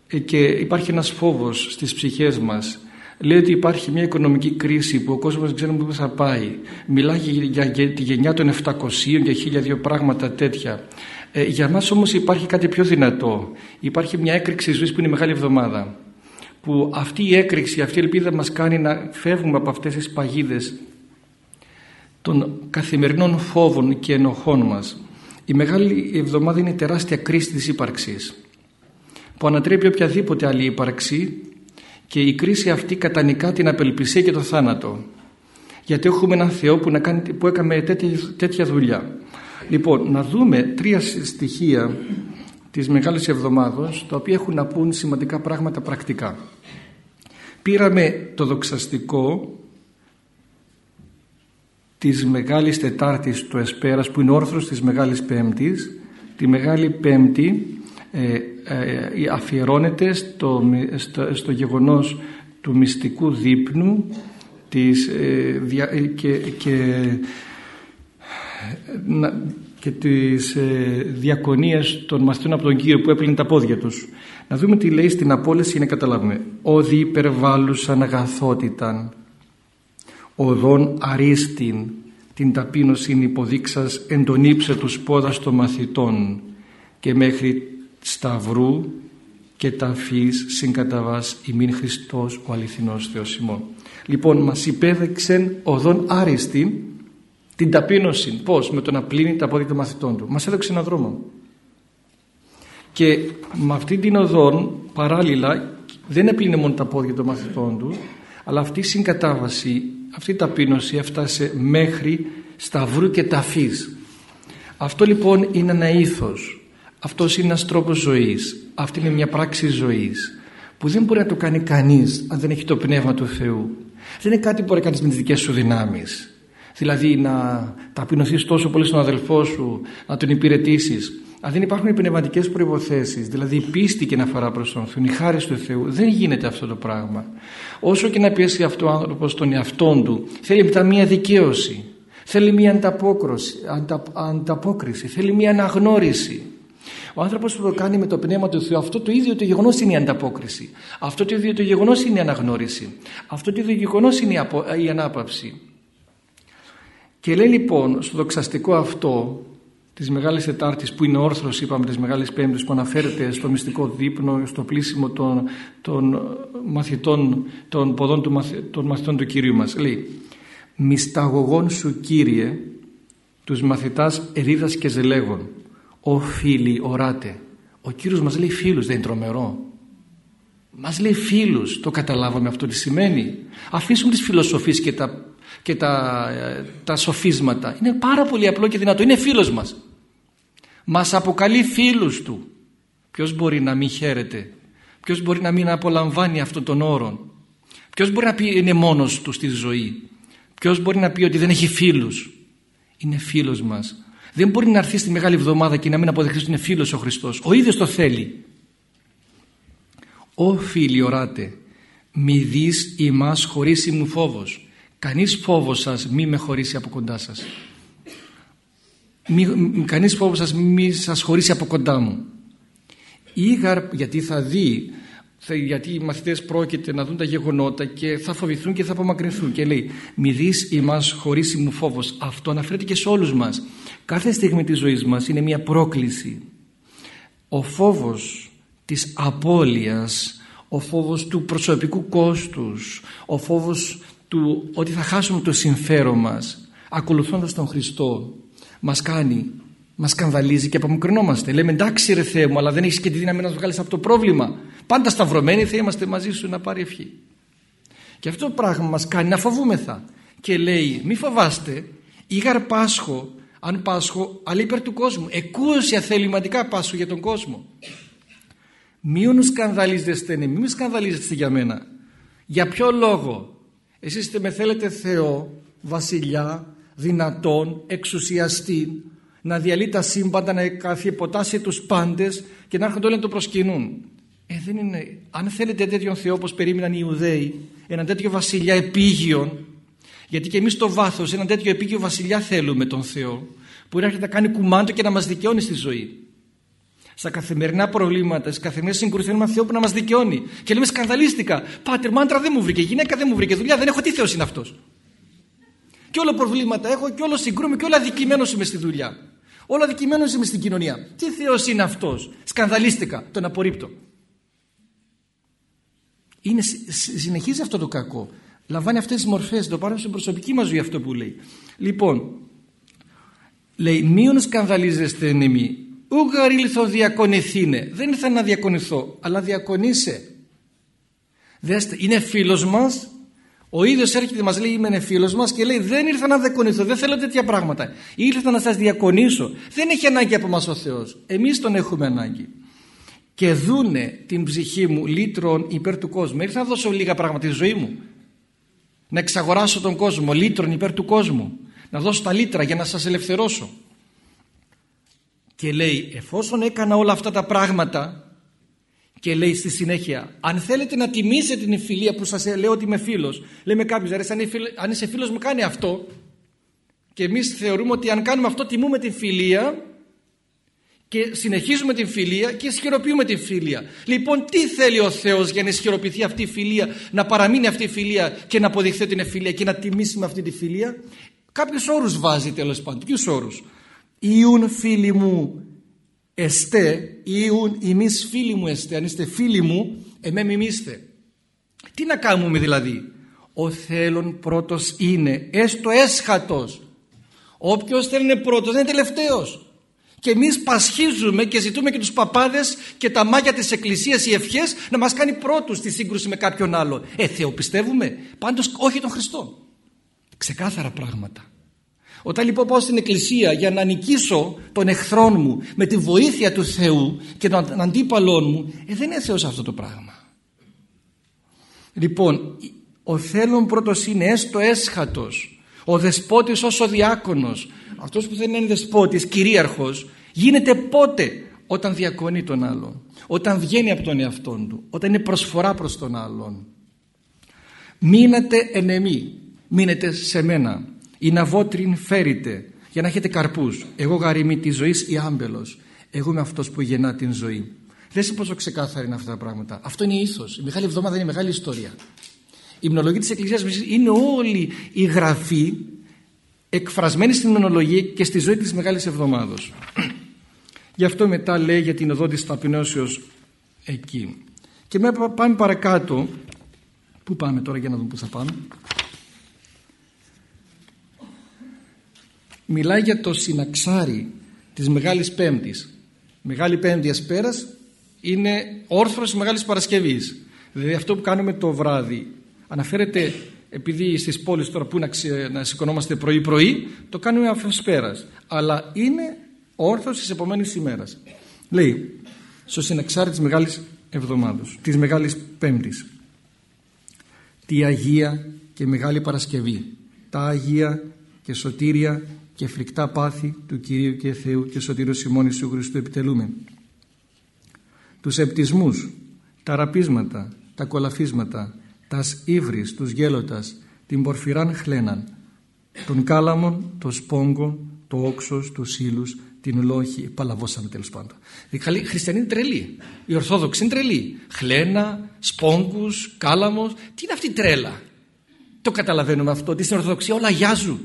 Ε, και υπάρχει ένας φόβος στις ψυχές μας λέει ότι υπάρχει μια οικονομική κρίση που ο κόσμος δεν ξέρει πού θα πάει. Μιλάει για, για, τη γενιά των 700 και χίλια δύο πράγματα τέτοια. Ε, για μας όμως υπάρχει κάτι πιο δυνατό. Υπάρχει μια έκρηξη ζωής που είναι η Μεγάλη Εβδομάδα που αυτή η έκρηξη, αυτή η ελπίδα μας κάνει να φεύγουμε από αυτές τις παγίδες των καθημερινών φόβων και ενοχών μας. Η Μεγάλη Εβδομάδα είναι τεράστια κρίση της ύπαρξης που ανατρέπει οποιαδήποτε άλλη ύπαρξη και η κρίση αυτή κατανικά την απελπισία και το θάνατο γιατί έχουμε έναν Θεό που, να κάνει, που έκαμε τέτοια, τέτοια δουλειά. Λοιπόν, να δούμε τρία στοιχεία της Μεγάλης Εβδομάδος τα οποία έχουν να πούν σημαντικά πράγματα πρακτικά. Πήραμε το δοξαστικό της Μεγάλης Τετάρτης του Εσπέρας που είναι όρθρος της Μεγάλης Πέμπτης τη Μεγάλη Πέμπτη ε, ε, αφιερώνεται στο, στο, στο, γεγονός του μυστικού δείπνου της, ε, και, και, και τις ε, διακονίες των μαθητών από τον Κύριο που έπλυνε τα πόδια τους. Να δούμε τι λέει στην απόλυση για να καταλάβουμε. «Όδι υπερβάλλουσαν αγαθότηταν, οδόν αρίστην, την ταπείνωση υποδείξας εν τον ύψε τους πόδας των μαθητών και μέχρι σταυρού και ταφής συγκαταβάς ημίν Χριστός ο αληθινός Θεός ημών». Λοιπόν, μας υπέδεξεν οδόν άριστη την ταπείνωση. Πώς, με το να πλύνει τα πόδια των μαθητών του. Μας έδωξε έναν δρόμο. Και με αυτή την οδόν παράλληλα δεν έπλυνε μόνο τα πόδια των μαθητών του αλλά αυτή η συγκατάβαση, αυτή η ταπείνωση έφτασε μέχρι σταυρού και ταφής. Αυτό λοιπόν είναι ένα ήθος. Αυτός είναι ένας τρόπος ζωής. Αυτή είναι μια πράξη ζωής που δεν μπορεί να το κάνει κανείς αν δεν έχει το πνεύμα του Θεού. Δεν είναι κάτι που μπορεί να κάνεις με τις δικές σου δυνάμεις. Δηλαδή να ταπεινωθείς τόσο πολύ στον αδελφό σου, να τον υπηρετήσεις. Αν δεν υπάρχουν οι πνευματικές προϋποθέσεις, δηλαδή η πίστη και να αφορά προς τον Θεό, η χάρη του Θεού, δεν γίνεται αυτό το πράγμα. Όσο και να πιέσει αυτό ο άνθρωπος τον εαυτόν του, θέλει μετά μία δικαίωση, θέλει μία ανταπόκριση, αντα, ανταπόκριση, θέλει μία αναγνώριση. Ο άνθρωπος που το κάνει με το πνεύμα του Θεού, αυτό το ίδιο το γεγονός είναι η ανταπόκριση. Αυτό το ίδιο το γεγονός είναι η αναγνώριση. Αυτό το ίδιο γεγονός είναι η ανάπαυση. Και λέει λοιπόν στο δοξαστικό αυτό της Μεγάλης Τετάρτης που είναι όρθρος είπαμε της Μεγάλης Πέμπτης που αναφέρεται στο μυστικό δείπνο στο πλήσιμο των, των μαθητών των ποδών του, των μαθητών του Κυρίου μας λέει «Μυσταγωγών σου Κύριε τους μαθητάς ερίδας και ζελέγων ο φίλοι οράτε». Ο Κύριος μας λέει φίλους δεν είναι τρομερό μας λέει φίλους το καταλάβαμε αυτό τι σημαίνει αφήσουμε τις φιλοσοφίες και τα και τα, ε, τα σοφίσματα. Είναι πάρα πολύ απλό και δυνατό. Είναι φίλος μας. Μας αποκαλεί φίλους του. Ποιος μπορεί να μην χαίρεται; Ποιος μπορεί να μην απολαμβάνει αυτόν τον όρο. Ποιος μπορεί να πει είναι μόνος του στη ζωή; Ποιος μπορεί να πει ότι δεν έχει φίλους; Είναι φίλος μας. Δεν μπορεί να έρθει στη Μεγάλη Εβδομάδα και να μην αποδεχθεί ότι είναι φίλος ο Χριστός. Ο ίδιος το θέλει. «Ω φίλοι οράτε, μη δεις ημάς χωρίς μου φόβος». Κανείς φόβος σας μη με χωρίσει από κοντά σας. Μη, κανείς φόβος σας μη σας χωρίσει από κοντά μου. Ήγαρ γιατί θα δει γιατί οι μαθητές πρόκειται να δουν τα γεγονότα και θα φοβηθούν και θα απομακρυνθούν και λέει μη δεις ημάς χωρίσει μου φόβος αυτό αναφέρεται και σε όλους μας κάθε στιγμή της ζωής μας είναι μια πρόκληση ο φόβος της απώλειας ο φόβος του προσωπικού κόστους ο φόβος του ότι θα χάσουμε το συμφέρον μας ακολουθώντας τον Χριστό μας κάνει, μας σκανδαλίζει και απομακρυνόμαστε. Λέμε εντάξει ρε Θεέ μου αλλά δεν έχεις και τη δύναμη να το βγάλεις από το πρόβλημα. Πάντα σταυρωμένοι θα είμαστε μαζί σου να πάρει ευχή. Και αυτό το πράγμα μας κάνει να φοβούμεθα. Και λέει μη φοβάστε ήγαρ πάσχω αν πάσχω αλλά υπέρ του κόσμου. Εκούσια θεληματικά πάσχω για τον κόσμο. Μη σκανδαλίζεστε, ναι, μη σκανδαλίζεστε για μένα. Για ποιο λόγο; Εσείς με θέλετε Θεό, βασιλιά, δυνατόν, εξουσιαστή, να διαλύει τα σύμπαντα, να καθιεποτάσει τους πάντες και να έρχονται όλοι να το προσκυνούν. Ε, δεν είναι. Αν θέλετε τέτοιον Θεό όπως περίμεναν οι Ιουδαίοι, έναν τέτοιο βασιλιά επίγειον, γιατί και εμείς στο βάθος έναν τέτοιο επίγειο βασιλιά θέλουμε τον Θεό, που έρχεται να κάνει κουμάντο και να μας δικαιώνει στη ζωή. στα καθημερινά προβλήματα, στις καθημερινές συγκρούσεις, θέλουμε Θεό που να μας δικαιώνει. Και λέμε σκανδαλίστικα. Πάτερ, μάντρα δεν μου βρήκε, γυναίκα δεν μου βρήκε, δουλειά δεν έχω. Τι Θεός είναι αυτός; Και όλα προβλήματα έχω και όλο συγκρούμε και όλα αδικημένος είμαι στη δουλειά. Όλα αδικημένος είμαι στην κοινωνία. Τι Θεός είναι αυτός; Σκανδαλίστηκα, τον απορρίπτω. Είναι, συνεχίζει αυτό το κακό. Λαμβάνει αυτές τις μορφές, το πάρουμε στην προσωπική μας ζωή αυτό που λέει. Λοιπόν, λέει, μείον σκανδαλίζεστε ενεμή, ούγαρ ήλθω διακονηθήνε. Δεν ήρθα να διακονηθώ, αλλά διακονείσαι. Δέστε, είναι φίλος μας, ο ίδιος έρχεται και μας λέει είμαι φίλος μας και λέει δεν ήρθα να διακονηθώ, δεν θέλω τέτοια πράγματα. Ήρθα να σας διακονήσω. Δεν έχει ανάγκη από μας ο Θεός. Εμείς τον έχουμε ανάγκη. Και δούνε την ψυχή μου λύτρων υπέρ του κόσμου. Ήρθα να δώσω λίγα πράγματα στη ζωή μου. Να εξαγοράσω τον κόσμο, λύτρων υπέρ του κόσμου. Να δώσω τα λύτρα για να σας ελευθερώσω. Και λέει εφόσον έκανα όλα αυτά τα πράγματα και λέει στη συνέχεια αν θέλετε να τιμήσετε την φιλία που σας λέω ότι είμαι φίλος λέμε κάποιος αρέσει, αν είσαι φίλος μου κάνει αυτό και εμείς θεωρούμε ότι αν κάνουμε αυτό τιμούμε την φιλία και συνεχίζουμε την φιλία και ισχυροποιούμε την φιλία. Λοιπόν, τι θέλει ο Θεός για να ισχυροποιηθεί αυτή η φιλία, να παραμείνει αυτή η φιλία και να αποδειχθεί την φιλία και να τιμήσει με αυτή τη φιλία; Κάποιους όρους βάζει τέλος πάντων. Ποιους όρους; Ιούν φίλοι μου εστέ, Ιούν ημείς φίλοι μου εστέ, αν είστε φίλοι μου, εμέ μιμήστε. Τι να κάνουμε δηλαδή; Ο θέλων πρώτος είναι, έστω έσχατος. Όποιος θέλει είναι πρώτος, δεν είναι τελευταίος. Και εμείς πασχίζουμε και ζητούμε και τους παπάδες και τα μάγια της εκκλησίας οι ευχές να μας κάνει πρώτους στη σύγκρουση με κάποιον άλλο. Ε, Θεό πιστεύουμε. Πάντως όχι τον Χριστό. Ξεκάθαρα πράγματα. Όταν λοιπόν πάω στην εκκλησία για να νικήσω τον εχθρό μου με τη βοήθεια του Θεού και τον αντίπαλό μου, ε, δεν είναι Θεός αυτό το πράγμα. Λοιπόν, ο θέλων πρώτος είναι έστω έσχατος, ο δεσπότης ως ο διάκονος, αυτός που δεν είναι δεσπότης, κυρίαρχος, γίνεται πότε; Όταν διακονεί τον άλλον, όταν βγαίνει από τον εαυτό του, όταν είναι προσφορά προς τον άλλον. Μείνετε ενεμή, μείνετε σε μένα. Ή να βότριν φέρετε για να έχετε καρπούς. Εγώ γαριμή της ζωής ή άμπελος. Εγώ είμαι αυτός που γεννά την ζωή. Δες πόσο ξεκάθαρα είναι αυτά τα πράγματα. Αυτό είναι ήθος, η Μεγάλη Εβδομάδα είναι μεγάλη ιστορία η υμνολογία της Εκκλησίας είναι όλη η γραφή εκφρασμένη στην υμνολογία και στη ζωή της Μεγάλης Εβδομάδος γι' αυτό μετά λέει για την οδό της ταπεινώσεως εκεί και μετά πάμε παρακάτω πού πάμε τώρα για να δούμε πού θα πάμε μιλάει για το συναξάρι της Μεγάλης Πέμπτης. Μεγάλη Πέμπτη Ασπέρας είναι όρθρος της Μεγάλης Παρασκευής. Δηλαδή αυτό που κάνουμε το βράδυ αναφέρεται επειδή στις πόλεις τώρα που να, να σηκωνόμαστε πρωί πρωί το κάνουμε ασπέρας. Αλλά είναι όρθρος της επόμενης ημέρας. Λέει στο συναξάρι της Μεγάλης Εβδομάδος, της Μεγάλης Πέμπτης. Τη Αγία και Μεγάλη Παρασκευή. Τα Αγία και Σωτήρια και φρικτά πάθη του Κυρίου και Θεού και Σωτήρου ημών Ιησού Χριστού επιτελούμε. Τους επτισμούς, τα ραπίσματα, τα κολαφίσματα, τας ύβρις, τους γέλωτας, την πορφυράν χλέναν, τον κάλαμον, το σπόγκο, το όξος, τους ύλους, την λόχη, παλαβώσαμε τέλος πάντων. Οι χριστιανοί είναι τρελοί. Οι Ορθόδοξοι είναι τρελοί. Χλένα, σπόγκους, κάλαμος. Τι είναι αυτή η τρέλα; Το καταλαβαίνουμε αυτό. Ότι στην Ορθοδοξία όλα αγιάζουν.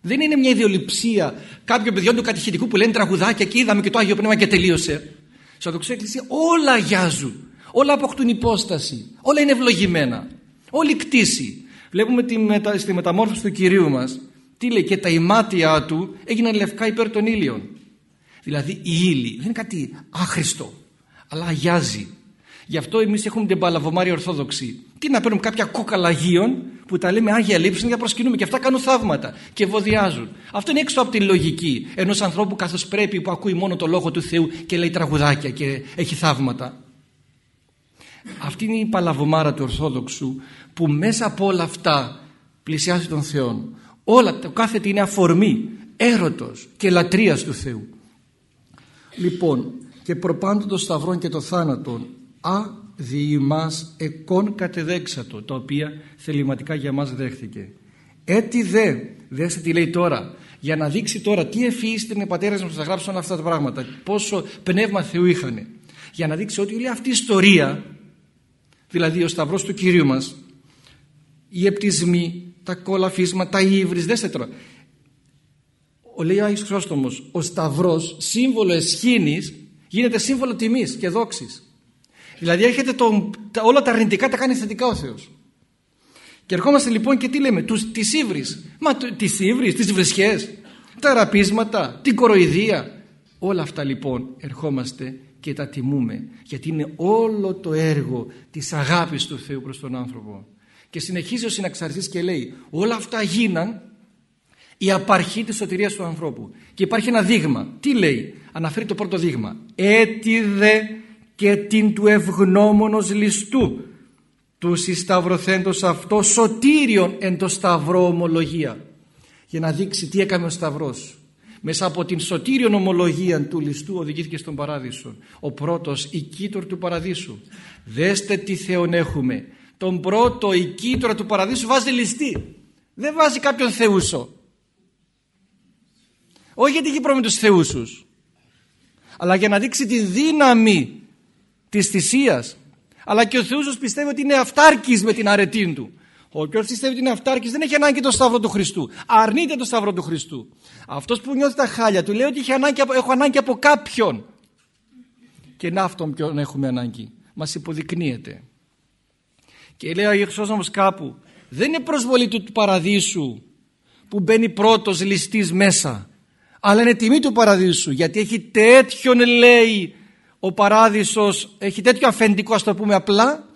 Δεν είναι μια ιδεολειψία κάποιων παιδιών του κατηχητικού που λένε τραγουδάκια και είδαμε και το Άγιο Πνεύμα και τελείωσε. Στο Ορθοδοξία Εκκλησία όλα αγιάζουν. Όλα αποκτούν υπόσταση. Όλα είναι ευλογημένα. Όλη κτήση. Βλέπουμε τη μετα... στη μεταμόρφωση του Κυρίου μας. Τι λέει και τα ημάτια του έγιναν λευκά υπέρ των ήλιων. Δηλαδή η ύλη δεν είναι κάτι άχρηστο. Αλλά αγιάζει. Γι' αυτό εμείς έχουμε την παλαβομάρια Ορθόδοξη. Τι να παίρνουμε κάποια κόκαλα Αγίων που τα λέμε Άγια Λήψη για να προσκυνούμε και αυτά κάνουν θαύματα και ευωδιάζουν. Αυτό είναι έξω από την λογική ενός ανθρώπου καθώς πρέπει που ακούει μόνο το λόγο του Θεού και λέει τραγουδάκια και έχει θαύματα. Αυτή είναι η παλαβομάρα του Ορθόδοξου που μέσα από όλα αυτά πλησιάζει τον Θεό. Όλα, το κάθε τι είναι αφορμή, έρωτος και λατρείας του Θεού. Λοιπόν, και προπάντων των σταυρών και των θάνατων α δι' μας εκόν κατεδέξατο τα οποία θεληματικά για μας δέχθηκε Έτσι δε, δέστε τι λέει τώρα, για να δείξει τώρα τι ευφυεί ήταν οι πατέρες μας να γράψουν όλα αυτά τα πράγματα, πόσο πνεύμα Θεού είχαν. Για να δείξει ότι όλη αυτή η ιστορία, δηλαδή ο Σταυρός του Κυρίου μας, οι επτισμοί, τα κολαφίσματα, τα ύβρις, δέστε τώρα. Ο λέει ο Άγιος Χρόστομος, ο Σταυρός, σύμβολο εσχήνης, γίνεται σύμβολο τιμής και δόξης. Δηλαδή έρχεται το, τα, όλα τα αρνητικά τα κάνει θετικά ο Θεός. Και ερχόμαστε λοιπόν και τι λέμε, τους, τις ύβρις. Μα τις ύβρις, τις βρισχές, τα ραπίσματα, την κοροϊδία. Όλα αυτά λοιπόν ερχόμαστε και τα τιμούμε γιατί είναι όλο το έργο της αγάπης του Θεού προς τον άνθρωπο. Και συνεχίζει ο συναξαρτής και λέει όλα αυτά γίναν η απαρχή της σωτηρίας του ανθρώπου. Και υπάρχει ένα δείγμα. Τι λέει, αναφέρει το πρώτο δείγμα. Έτιδε και την του ευγνώμονος ληστού του συσταυρωθέντος αυτό σωτήριον εν το σταυρό ομολογία για να δείξει τι έκανε ο Σταυρός μέσα από την σωτήριον ομολογία του ληστού οδηγήθηκε στον παράδεισο. Ο πρώτος οικίτορ του παραδείσου. Δέστε τι θεόν έχουμε. Τον πρώτο οικίτορα του παραδείσου βάζει ληστή. Δεν βάζει κάποιον θεούσο. Όχι γιατί έχει πρόβλημα τους θεούσους αλλά για να δείξει τη δύναμη της θυσίας. Αλλά και ο Θεός πιστεύει ότι είναι αυτάρκης με την αρετή του. Ο οποίο πιστεύει ότι είναι αυτάρκης δεν έχει ανάγκη το Σταύρο του Χριστού. Αρνείται το Σταύρο του Χριστού. Αυτός που νιώθει τα χάλια του λέει ότι έχει ανάγκη, έχω ανάγκη από κάποιον. Και να αυτόν ποιον έχουμε ανάγκη. Μας υποδεικνύεται. Και λέει ο Αγίος κάπου δεν είναι προσβολή του, του παραδείσου που μπαίνει πρώτος ληστής μέσα αλλά είναι τιμή του παραδείσου γιατί έχει τέτοιον λέει ο παράδεισος έχει τέτοιο αφεντικό ας το πούμε απλά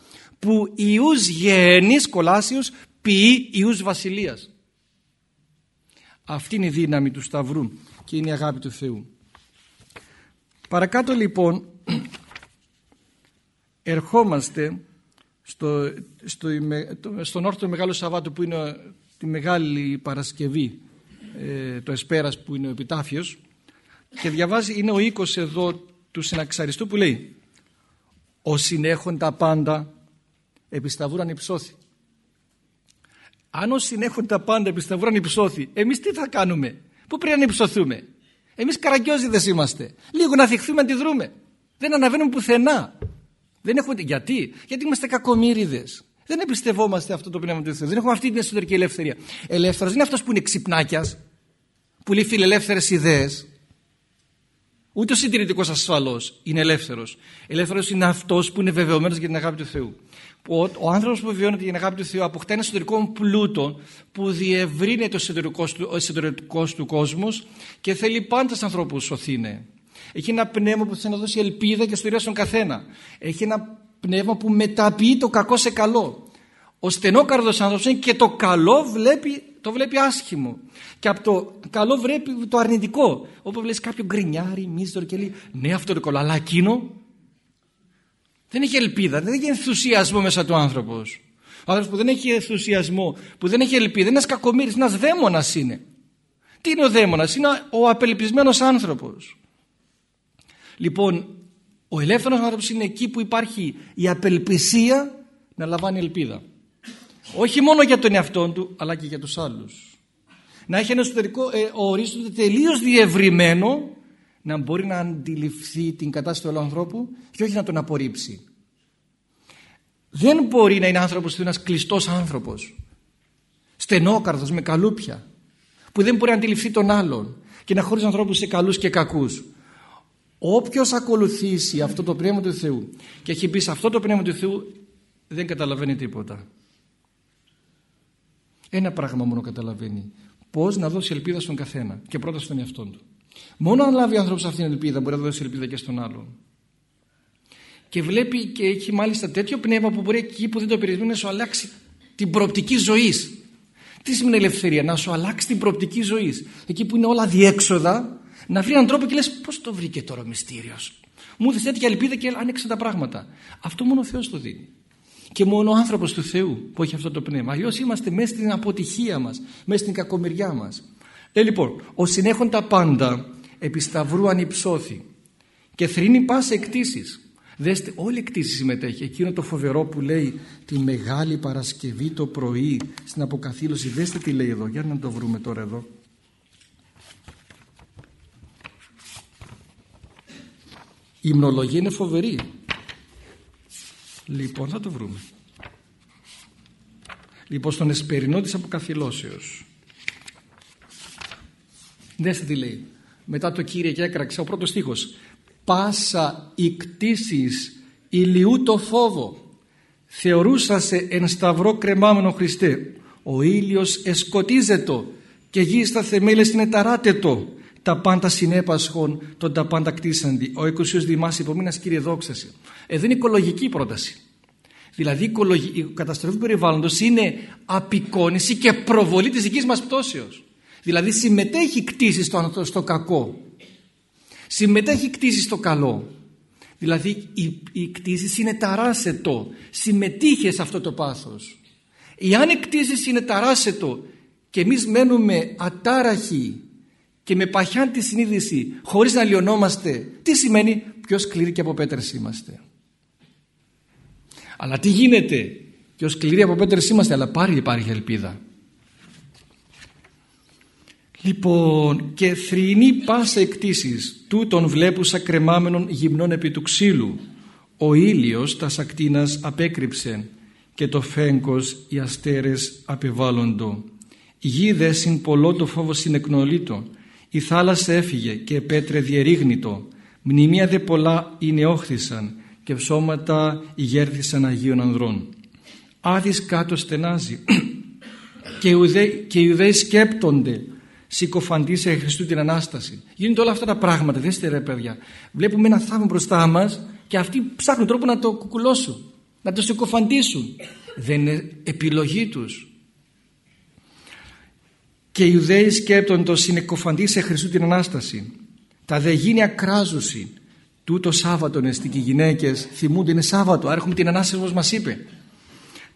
που ιούς γέννης κολάσιος ποιεί ιούς βασιλείας. Αυτή είναι η δύναμη του Σταυρού και είναι η αγάπη του Θεού. Παρακάτω λοιπόν ερχόμαστε στο, στο, στον όρθιο Μεγάλο Σαββάτο που είναι τη Μεγάλη Παρασκευή ε, το Εσπέρας που είναι ο Επιτάφιος και διαβάζει είναι ο οίκος εδώ του συναξαριστού που λέει «Ο συνέχον τα πάντα επισταυρούν υψώθη». Αν ο συνέχον τα πάντα επισταυρούν υψώθη, εμείς τι θα κάνουμε, πού πρέπει να υψωθούμε. Εμείς καραγκιόζιδες είμαστε. Λίγο να θυχθούμε αντιδρούμε. Δεν αναβαίνουμε πουθενά. Δεν έχουμε... Γιατί; Γιατί είμαστε κακομύριδες. Δεν εμπιστευόμαστε αυτό το πνεύμα του Θεού. Δεν έχουμε αυτή την εσωτερική ελευθερία. Ελεύθερος δεν είναι αυτός που είναι ξυπνάκιας, που λέει φιλελεύθερε ιδέες. Ούτε ο συντηρητικός ασφαλώς είναι ελεύθερος. Ελεύθερος είναι αυτός που είναι βεβαιωμένος για την αγάπη του Θεού. Ο, ο άνθρωπος που βιώνεται για την αγάπη του Θεού αποκτά ένα εσωτερικό πλούτο που διευρύνεται ο εσωτερικό του, του κόσμος και θέλει πάντα στους ανθρώπους σωθήνε. Έχει ένα πνεύμα που θέλει να δώσει ελπίδα και στηρία στον καθένα. Έχει ένα πνεύμα που μεταποιεί το κακό σε καλό. Ο στενόκαρδος άνθρωπος είναι και το καλό βλέπει, το βλέπει άσχημο. Και από το καλό βλέπει το αρνητικό. Όπου βλέπεις κάποιο γκρινιάρι, μίστορ και λέει ναι αυτό το καλό, αλλά εκείνο δεν έχει ελπίδα, δεν έχει ενθουσιασμό μέσα του άνθρωπος. Ο άνθρωπος που δεν έχει ενθουσιασμό, που δεν έχει ελπίδα, είναι ένας κακομύρης, ένας δαίμονας είναι. Τι είναι ο δαίμονας, είναι ο απελπισμένος άνθρωπος. Λοιπόν, ο ελεύθερος άνθρωπος είναι εκεί που υπάρχει η απελπισία να λαμβάνει ελπίδα. Όχι μόνο για τον εαυτό του αλλά και για τους άλλους. Να έχει ένα εσωτερικό ε, ορίζοντα τελείως διευρυμένο να μπορεί να αντιληφθεί την κατάσταση του άλλου ανθρώπου και όχι να τον απορρίψει. Δεν μπορεί να είναι άνθρωπος του ένας κλειστός άνθρωπος στενόκαρδος με καλούπια που δεν μπορεί να αντιληφθεί τον άλλον και να χωρίζει ανθρώπους σε καλούς και κακούς Όποιος ακολουθήσει αυτό το πνεύμα του Θεού και έχει μπει σε αυτό το πνεύμα του Θεού δεν καταλαβαίνει τίποτα. Ένα πράγμα μόνο καταλαβαίνει. Πώς να δώσει ελπίδα στον καθένα και πρώτα στον εαυτό του. Μόνο αν λάβει ο άνθρωπος αυτήν την ελπίδα μπορεί να δώσει ελπίδα και στον άλλον. Και βλέπει και έχει μάλιστα τέτοιο πνεύμα που μπορεί εκεί που δεν το περιμένεις να σου αλλάξει την προοπτική ζωής. Τι σημαίνει ελευθερία, να σου αλλάξει την προοπτική ζωής. Εκεί που είναι όλα διέξοδα, να βρει έναν τρόπο και λες πώς το βρήκε τώρα ο μυστήριος; Μου έδωσε τέτοια ελπίδα και άνοιξε τα πράγματα. Αυτό μόνο ο Θεός το δίνει. Και μόνο ο άνθρωπος του Θεού που έχει αυτό το πνεύμα. Αλλιώς είμαστε μέσα στην αποτυχία μας, μέσα στην κακομοιριά μας. Ε, λοιπόν, ο συνέχον τα πάντα επισταυρού ανυψώθη και θρύνει πάσα εκτίσεις. Δέστε, όλη η κτήση συμμετέχει. Εκείνο το φοβερό που λέει τη Μεγάλη Παρασκευή το πρωί στην αποκαθήλωση. Δέστε τι λέει εδώ. Για να το βρούμε τώρα εδώ. Η υμνολογία είναι φοβερή. Λοιπόν, θα το βρούμε. Λοιπόν, στον εσπερινό της αποκαθιλώσεως. Δέστε τι λέει. Μετά το Κύριε και έκραξε ο πρώτος στίχος. Πάσα η κτήσης ηλιού το φόβο. Θεωρούσασε εν σταυρό κρεμάμενο Χριστέ. Ο ήλιος εσκοτίζεται και γη στα θεμέλια στην εταράτετο τα πάντα συνέπασχον, τον τα πάντα κτίσαντι. Ο οικοσίος Δημάς υπομείνας Κύριε δόξαση. Εδώ είναι οικολογική πρόταση. Δηλαδή η καταστροφή του περιβάλλοντος είναι απεικόνηση και προβολή της δικής μας πτώσεως. Δηλαδή συμμετέχει κτίση στο, στο κακό. Συμμετέχει κτίση στο καλό. Δηλαδή η, η κτίση είναι ταράσετο. Συμμετείχε σε αυτό το πάθος. Εάν η κτίση είναι ταράσετο και εμείς μένουμε ατάραχοι και με παχιάν τη συνείδηση χωρίς να λιωνόμαστε τι σημαίνει; Πιο σκληροί και από πέτρες είμαστε αλλά τι γίνεται; Πιο σκληροί από πέτρες είμαστε αλλά πάλι υπάρχει ελπίδα λοιπόν και θρηνή πάσα εκτίσεις τούτον βλέπουσα κρεμάμενον γυμνών επί του ξύλου ο ήλιος τας σακτίνας απέκρυψε και το φέγκος οι αστέρες απεβάλλοντο η γη δε συν πολλό το φόβος συνεκνολήτω η θάλασσα έφυγε και πέτρε διερίγνητο. Μνημεία δε πολλά είναι όχθησαν και ψώματα ηγέρθησαν Αγίων Ανδρών. Άδης κάτω στενάζει και, οι Ιουδαίοι σκέπτονται συκοφαντή Χριστού την Ανάσταση. Γίνονται όλα αυτά τα πράγματα. Δέστε ρε παιδιά. Βλέπουμε ένα θαύμα μπροστά μας και αυτοί ψάχνουν τρόπο να το κουκουλώσουν. Να το συκοφαντήσουν. Δεν είναι επιλογή τους και οι Ιουδαίοι σκέπτοντο συνεκοφαντή σε Χριστού την Ανάσταση. Τα δε γίνει ακράζωση. Τούτο Σάββατο είναι και οι γυναίκες θυμούνται είναι Σάββατο, άρα έχουμε την Ανάσταση όπως μας είπε.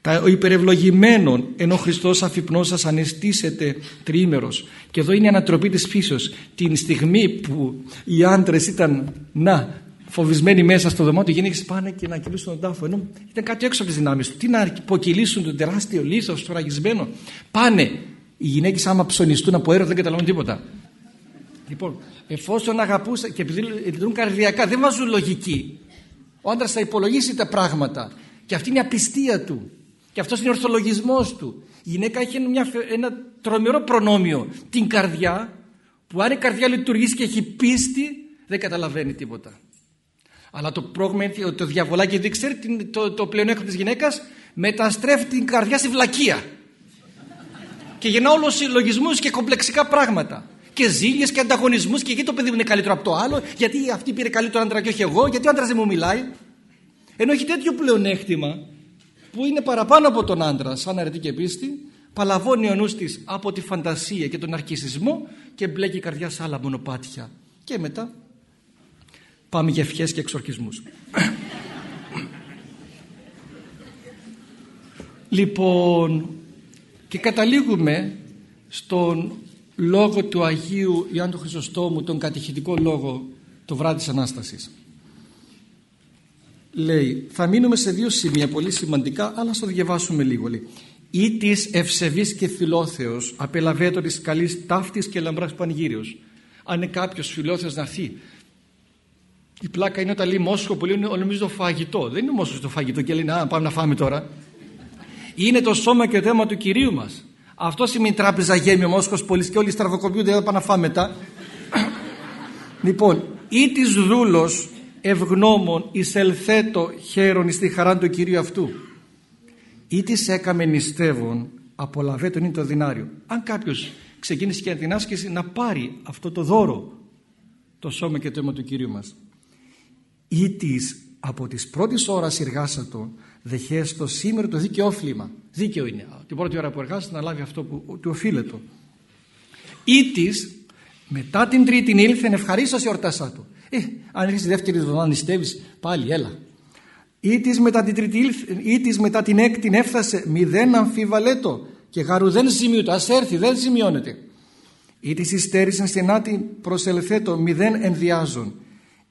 Τα υπερευλογημένων ενώ Χριστός αφυπνός σας αναισθήσετε τρίμερος και εδώ είναι η ανατροπή της φύσεως την στιγμή που οι άντρες ήταν να φοβισμένοι μέσα στο δωμάτιο οι γυναίκες πάνε και να κυλήσουν τον τάφο ενώ ήταν κάτι έξω από τις δυνάμεις του τι να αποκυλήσουν τον τεράστιο λίθος σφραγισμένο πάνε οι γυναίκες, άμα ψωνιστούν από έρωτα, δεν καταλαβαίνουν τίποτα. Λοιπόν, εφόσον αγαπούσαν και επειδή λειτουργούν καρδιακά, δεν βάζουν λογική. Ο άντρας θα υπολογίσει τα πράγματα. Και αυτή είναι η απιστία του. Και αυτός είναι ο ορθολογισμός του. Η γυναίκα έχει μια, ένα τρομερό προνόμιο. Την καρδιά, που αν η καρδιά λειτουργήσει και έχει πίστη, δεν καταλαβαίνει τίποτα. Αλλά το πρόβλημα είναι ότι το διαβολάκι δεν ξέρει το, το πλεονέκτημα της γυναίκας μεταστρέφει την καρδιά στη βλακεία και γεννά όλο συλλογισμού και κομπλεξικά πράγματα. Και ζήλιες και ανταγωνισμούς και γιατί το παιδί μου είναι καλύτερο από το άλλο, γιατί αυτή πήρε καλύτερο άντρα και όχι εγώ, γιατί ο άντρας δεν μου μιλάει. Ενώ έχει τέτοιο πλεονέκτημα που είναι παραπάνω από τον άντρα, σαν αρετή και πίστη, παλαβώνει ο νους της από τη φαντασία και τον αρκισισμό και μπλέκει η καρδιά σε άλλα μονοπάτια. Και μετά πάμε για ευχές και εξορκισμούς. λοιπόν, και καταλήγουμε στον λόγο του Αγίου Ιωάννου Χρυσοστόμου, τον κατηχητικό λόγο το βράδυ της Ανάστασης. Λέει, θα μείνουμε σε δύο σημεία πολύ σημαντικά, αλλά θα το διαβάσουμε λίγο. Λέει, ή της ευσεβής και φιλόθεος απελαβέτορης καλής ταύτης και λαμπράς πανηγύριος. Αν είναι κάποιος φιλόθεος να έρθει η πλάκα είναι όταν λέει Μόσχο που λέει νομίζω το φαγητό. Δεν είναι Μόσχος το φαγητό και λέει να πάμε να φάμε τώρα είναι το σώμα και το αίμα του Κυρίου μας. Αυτό σημαίνει τράπεζα γέμιο Μόσχος πόλης και όλοι στραβοκοπιούνται δεν πάνε να φάμε μετά. λοιπόν, ή της δούλος ευγνώμων εισελθέτω χαίρον εις τη χαρά του Κυρίου αυτού. Ή της έκαμε νηστεύων απολαβέτων είναι το δυνάριο. Αν κάποιος ξεκίνησε και την άσκηση να πάρει αυτό το δώρο το σώμα και το αίμα του Κυρίου μας. Ή της από τις πρώτες ώρας εργάσατο δεχέστο σήμερα το δίκαιο όφλημα. Δίκαιο είναι. Την πρώτη ώρα που εργάζεται να λάβει αυτό που του οφείλεται. Ή της μετά την τρίτη ήλθε ευχαρίστως η ορτάσά του. Ε, αν έρχεσαι δεύτερη εβδομάδα νηστεύεις, πάλι έλα. Ή της μετά την τρίτη ή της μετά την έκτη έφτασε μηδέν αμφιβαλέτο και γαρου δεν σημειούται. Α έρθει, δεν σημειώνεται. Ή της υστέρησαν στην άτη προσελθέτο μηδέν ενδιάζων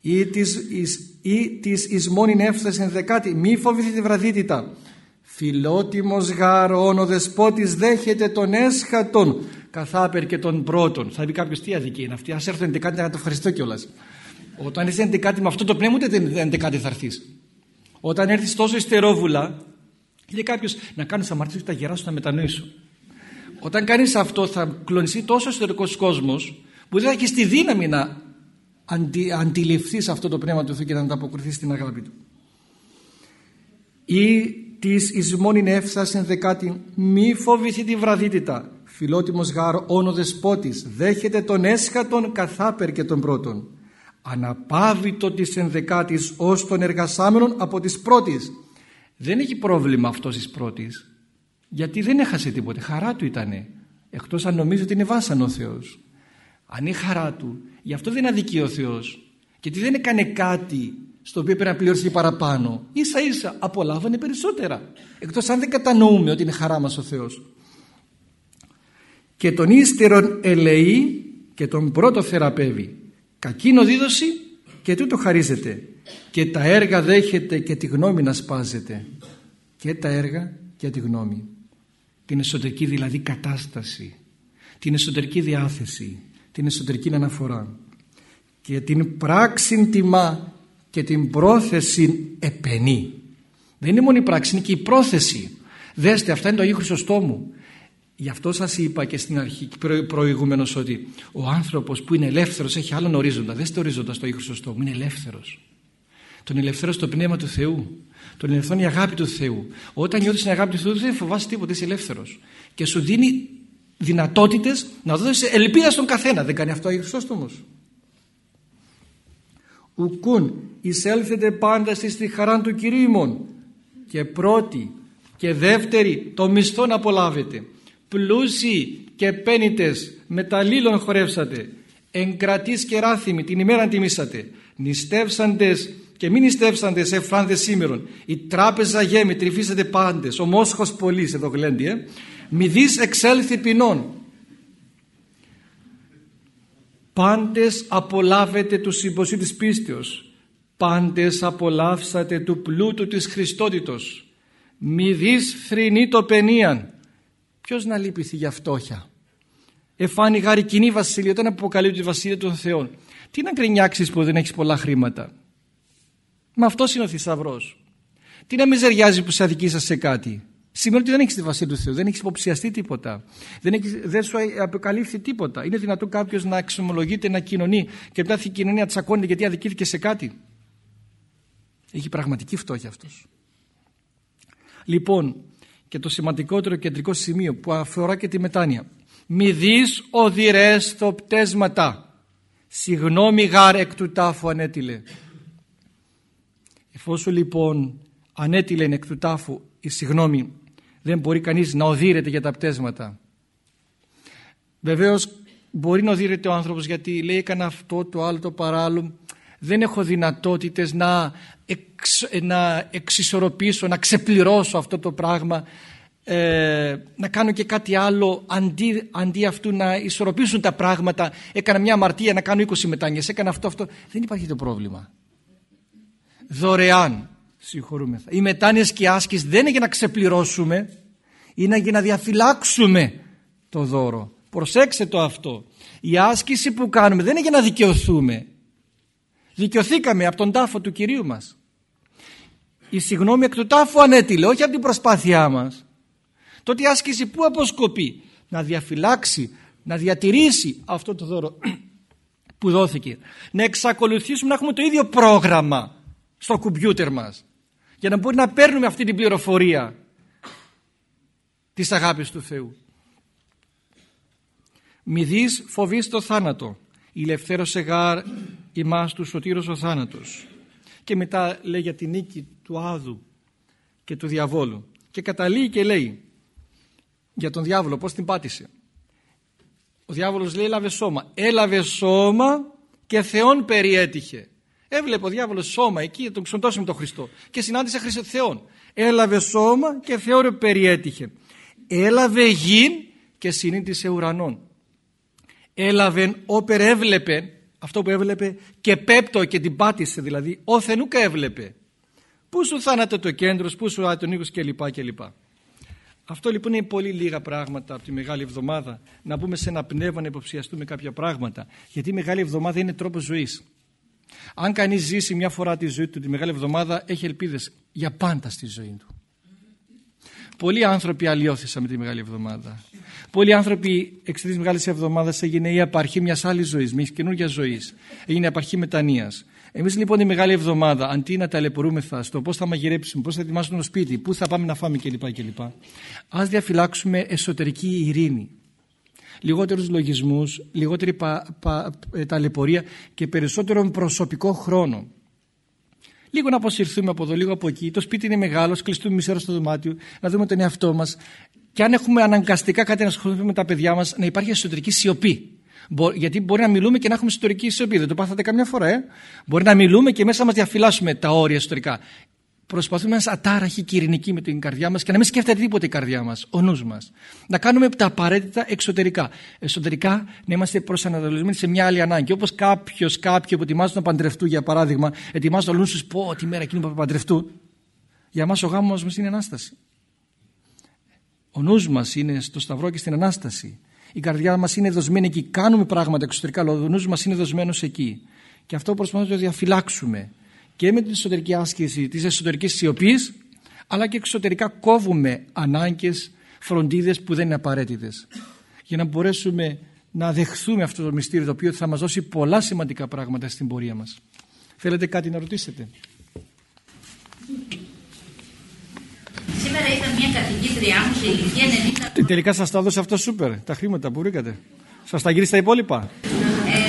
ή της, εις, ή της εις μόνην έφτασεν δεκάτη μη φοβηθεί τη βραδύτητα φιλότιμος γάρον ο δεσπότης δέχεται τον έσχατον καθάπερ και τον πρώτον θα πει κάποιος τι αδική είναι αυτή ας έρθουν κάτι να το ευχαριστώ κιόλας όταν είσαι κάτι με αυτό το πνεύμα ούτε κάτι θα έρθεις. όταν έρθεις τόσο ιστερόβουλα λέει κάποιος να κάνεις αμαρτίες τα γερά σου να μετανοήσω όταν κάνεις αυτό θα κλονιστεί τόσο εσωτερικός κόσμος που δεν θα έχεις τη δύναμη να αντι, αντιληφθείς αυτό το πνεύμα του Θεού και να ανταποκριθείς στην αγάπη του. Ή της εις μόνην έφτασεν δεκάτη μη φοβηθεί τη βραδύτητα φιλότιμος γάρο όνο δεσπότης δέχεται τον έσχατον καθάπερ και τον πρώτον αναπάβητο της ενδεκάτης ως τον εργασάμενον από της πρώτης. Δεν έχει πρόβλημα αυτός της πρώτης γιατί δεν έχασε τίποτε. Χαρά του ήτανε εκτός αν νομίζει ότι είναι βάσανο ο Θεός. Αν είναι χαρά του γι' αυτό δεν αδικεί ο Θεός. Γιατί δεν έκανε κάτι στο οποίο πρέπει να πληρώσει παραπάνω ίσα ίσα απολάβανε περισσότερα. Εκτός αν δεν κατανοούμε ότι είναι χαρά μας ο Θεός. Και τον ύστερον ελεεί και τον πρώτο θεραπεύει κακίνο δίδωση και τούτο χαρίζεται. Και τα έργα δέχεται και τη γνώμη να σπάζεται. Και τα έργα και τη γνώμη. Την εσωτερική δηλαδή κατάσταση. Την εσωτερική διάθεση. Την εσωτερική αναφορά. Και την πράξη τιμά και την πρόθεση επενεί. Δεν είναι μόνο η πράξη είναι και η πρόθεση. Δέστε αυτά είναι το Αγίου Χρυσοστόμου Γι' αυτό σας είπα και στην αρχή προηγουμένως ότι ο άνθρωπος που είναι ελεύθερος έχει άλλον ορίζοντα. Δεν στο ορίζοντα στο Άγιο Χρυσοστόμου, είναι ελεύθερος. Τον ελευθερό στο πνεύμα του Θεού. Τον ελευθερώνει η αγάπη του Θεού. Όταν νιώθεις την αγάπη του Θεού δεν φοβάσαι τίποτα, είσαι ελεύθερος. Και σου δίνει δυνατότητες να δώσεις ελπίδα στον καθένα. Δεν κάνει αυτό ο Άγιος Χρυσόστομος. Ουκούν εισέλθετε πάντα στη χαρά του Κυρίου και πρώτη και δεύτερη το μισθό να απολάβετε πλούσιοι και πένιτες μεταλλήλων χορεύσατε. Εγκρατείς και ράθιμοι την ημέρα τιμήσατε. Νηστεύσαντες και μην νηστεύσαντες εφράνδες σήμερον. Η τράπεζα γέμι τρυφίσατε πάντες. Ο μόσχος πολλής εδώ γλέντι ε, μη δεις εξέλθει ποινών. Πάντες απολάβετε του συμποσίου της πίστεως. Πάντες απολαύσατε του πλούτου της Χριστότητος. Μη δεις θρηνή το πενίαν ποιος να λείπηθει για φτώχεια; Εφάνει γάρη κοινή βασίλεια όταν αποκαλύπτει τη βασίλεια των Θεών τι να κρινιάξεις που δεν έχεις πολλά χρήματα; Μα αυτός είναι ο θησαυρός. Τι να μιζεριάζει που σε αδικήσα σε κάτι; Σημαίνει ότι δεν έχεις τη βασίλεια του Θεού, δεν έχεις υποψιαστεί τίποτα. Δεν, έχεις, δεν σου αποκαλύφθη τίποτα. Είναι δυνατόν κάποιος να εξομολογείται, να κοινωνεί και μετά η κοινωνία τσακώνεται γιατί αδικήθηκε σε κάτι; Έχει πραγματική φτώχεια αυτός. Λοιπόν, και το σημαντικότερο κεντρικό σημείο που αφορά και τη μετάνοια. Μη δεις οδυρές το πτέσματα. Συγγνώμη γάρ εκ του τάφου ανέτειλε. Εφόσον λοιπόν ανέτειλε εκ του τάφου η συγγνώμη δεν μπορεί κανείς να οδύρεται για τα πτέσματα. Βεβαίως μπορεί να οδύρεται ο άνθρωπος γιατί λέει έκανα αυτό το άλλο το παράλληλο δεν έχω δυνατότητες να, εξ, να εξισορροπήσω, να ξεπληρώσω αυτό το πράγμα ε, να κάνω και κάτι άλλο αντί, αντί αυτού να ισορροπήσουν τα πράγματα. Έκανα μια αμαρτία να κάνω 20 μετάνοιες έκανα αυτό αυτό. Δεν υπάρχει το πρόβλημα. Δωρεάν συγχωρούμεθα. Οι μετάνοιες και οι άσκης δεν είναι για να ξεπληρώσουμε είναι για να διαφυλάξουμε το δώρο. Προσέξτε το αυτό. Η άσκηση που κάνουμε δεν είναι για να δικαιωθούμε δικαιωθήκαμε από τον τάφο του Κυρίου μας. Η συγνώμη εκ του τάφου ανέτειλε όχι από την προσπάθειά μας. Τότε η άσκηση που αποσκοπεί να διαφυλάξει να διατηρήσει αυτό το δώρο που δόθηκε. Να εξακολουθήσουμε να έχουμε το ίδιο πρόγραμμα στο κομπιούτερ μας. Για να μπορεί να παίρνουμε αυτή την πληροφορία της αγάπης του Θεού. Μη δεις φοβείς το θάνατο. Ηλευθέρωσε γάρ ημάς τους σωτήρος ο θάνατος. Και μετά λέει για την νίκη του Άδου και του διαβόλου. Και καταλήγει και λέει για τον διάβολο πως την πάτησε. Ο διάβολος λέει έλαβε σώμα. Έλαβε σώμα και Θεόν περιέτυχε. Έβλεπε ο διάβολος σώμα εκεί τον ξοντώσει με τον Χριστό. Και συνάντησε Χριστό Θεόν. Έλαβε σώμα και Θεόν περιέτυχε. Έλαβε γην και συνήθισε ουρανών έλαβε όπερ έβλεπε αυτό που έβλεπε και πέπτο και την πάτησε δηλαδή όθεν ούκα έβλεπε πού σου θάνατο το κέντρο πού σου τον οίκος κλπ. κλπ. Αυτό λοιπόν είναι πολύ λίγα πράγματα από τη Μεγάλη Εβδομάδα να μπούμε σε ένα πνεύμα να υποψιαστούμε κάποια πράγματα γιατί η Μεγάλη Εβδομάδα είναι τρόπος ζωής αν κανείς ζήσει μια φορά τη ζωή του τη Μεγάλη Εβδομάδα έχει ελπίδες για πάντα στη ζωή του Πολλοί άνθρωποι αλλοιώθησαν με τη Μεγάλη Εβδομάδα. Πολλοί άνθρωποι εξαιτία της Μεγάλης Εβδομάδας έγινε η απαρχή μιας άλλης ζωής, μιας καινούργιας ζωής. Έγινε η απαρχή μετανία. Εμείς λοιπόν τη Μεγάλη Εβδομάδα, αντί να ταλαιπωρούμεθα στο πώς θα μαγειρέψουμε, πώς θα ετοιμάσουμε το σπίτι, πού θα πάμε να φάμε κλπ. κλπ Α διαφυλάξουμε εσωτερική ειρήνη. Λιγότερους λογισμούς, λιγότερη πα, πα, ε, ταλαιπωρία και περισσότερο προσωπικό χρόνο. Λίγο να αποσυρθούμε από εδώ, λίγο από εκεί. Το σπίτι είναι μεγάλο, κλειστούμε μισή ώρα στο δωμάτιο, να δούμε τον εαυτό μας. Και αν έχουμε αναγκαστικά κάτι να ασχοληθούμε με τα παιδιά μας, να υπάρχει εσωτερική σιωπή. Γιατί μπορεί να μιλούμε και να έχουμε εσωτερική σιωπή. Δεν το πάθατε καμιά φορά, ε; Μπορεί να μιλούμε και μέσα μας διαφυλάσσουμε τα όρια εσωτερικά προσπαθούμε να είμαστε ατάραχοι και ειρηνικοί με την καρδιά μας και να μην σκέφτεται τίποτε η καρδιά μας, ο νους μας. Να κάνουμε τα απαραίτητα εξωτερικά. Εσωτερικά να είμαστε προσανατολισμένοι σε μια άλλη ανάγκη. Όπως κάποιος, κάποιοι που ετοιμάζουν να παντρευτούν, για παράδειγμα, ετοιμάζουν το νου τους, πω τη μέρα εκείνη που θα παντρευτούν. Για μας ο γάμος μας είναι Ανάσταση. Ο νους μας είναι στο Σταυρό και στην Ανάσταση. Η καρδιά μας είναι δοσμένη εκεί. Κάνουμε πράγματα εξωτερικά, αλλά ο νους μας είναι δοσμένος εκεί. Και αυτό προσπαθούμε να το διαφυλάξουμε και με την εσωτερική άσκηση της εσωτερικής σιωπής αλλά και εξωτερικά κόβουμε ανάγκες, φροντίδες που δεν είναι απαραίτητες για να μπορέσουμε να δεχθούμε αυτό το μυστήριο το οποίο θα μας δώσει πολλά σημαντικά πράγματα στην πορεία μας. Θέλετε κάτι να ρωτήσετε; Σήμερα ήταν μια καθηγήτριά μου σε ηλικία 90 Τελικά σας τα έδωσε αυτό σούπερ, τα χρήματα που βρήκατε. Σας τα γύρισε τα υπόλοιπα; Ε,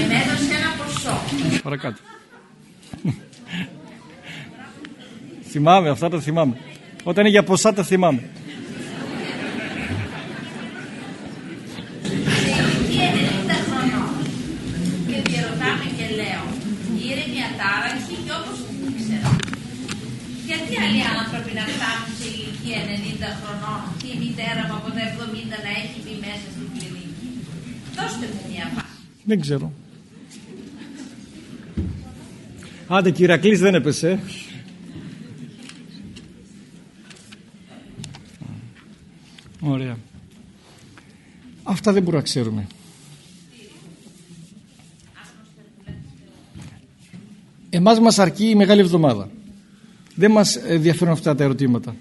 με έδωσε ένα ποσό. Παρακάτω. Θυμάμαι, αυτά τα θυμάμαι. Όταν είναι για ποσά τα θυμάμαι. Και διαρωτάμε και λέω, ήρεμη ατάραχη και όπως ξέρω. Γιατί άλλοι άνθρωποι να φτάνουν σε ηλικία 90 χρονών και η μητέρα μου από τα 70 να έχει μπει μέσα στην κλινική. Δώστε μου μια απάντηση. Δεν ξέρω. Άντε Κυρακλής δεν έπεσε. Ωραία. Αυτά δεν μπορούμε να ξέρουμε. Εμάς μας αρκεί η Μεγάλη Εβδομάδα. Δεν μας ενδιαφέρουν αυτά τα ερωτήματα.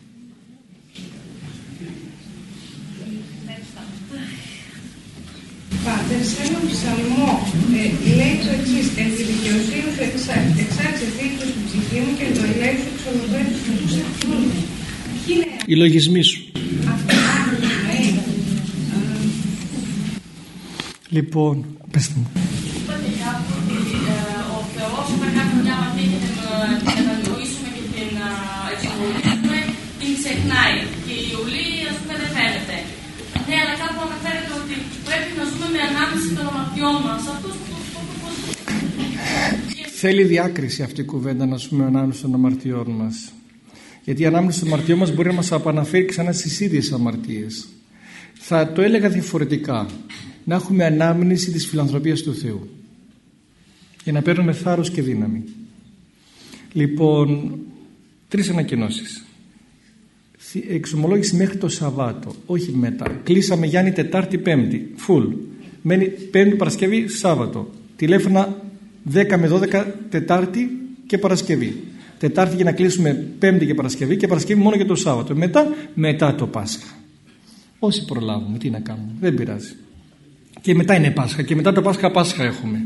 Πάτερ, σε έναν ψαλμό ε, λέει το εξής: Εν τη δικαιοσύνη σου εξάρτησε δίκαιο στην ψυχή μου και το ελέγχου εξολοθέτει τους εχθρού. Οι λογισμοί σου. Λοιπόν, πες μου. Είπατε κάπου ότι ο Θεός όταν κάνουμε μια μαθή και την κατανοήσουμε και την εξομολογήσουμε, την ξεχνάει. Και η Ιουλή, ας πούμε, δεν φαίνεται. Ναι, αλλά κάπου αναφέρεται ότι πρέπει να ζούμε με ανάμεση των οματιών μας. Αυτό πώς... Θέλει διάκριση αυτή η κουβέντα να ζούμε ανάμεση των αμαρτιών μας. Γιατί η ανάμεση των αμαρτιών μας μπορεί να μας απαναφέρει ξανά στις ίδιες αμαρτίες. Θα το έλεγα διαφορετικά να έχουμε ανάμνηση της φιλανθρωπίας του Θεού για να παίρνουμε θάρρος και δύναμη. Λοιπόν, τρεις ανακοινώσεις. Εξομολόγηση μέχρι το Σαββάτο, όχι μετά. Κλείσαμε Γιάννη Τετάρτη Πέμπτη, full. Μένει Πέμπτη Παρασκευή Σάββατο. Τηλέφωνα 10 με 12 Τετάρτη και Παρασκευή. Τετάρτη για να κλείσουμε Πέμπτη και Παρασκευή και Παρασκευή μόνο για το Σάββατο. Μετά, μετά το Πάσχα. Όσοι προλάβουμε, τι να κάνουμε, δεν πειράζει και μετά είναι Πάσχα και μετά το Πάσχα Πάσχα έχουμε.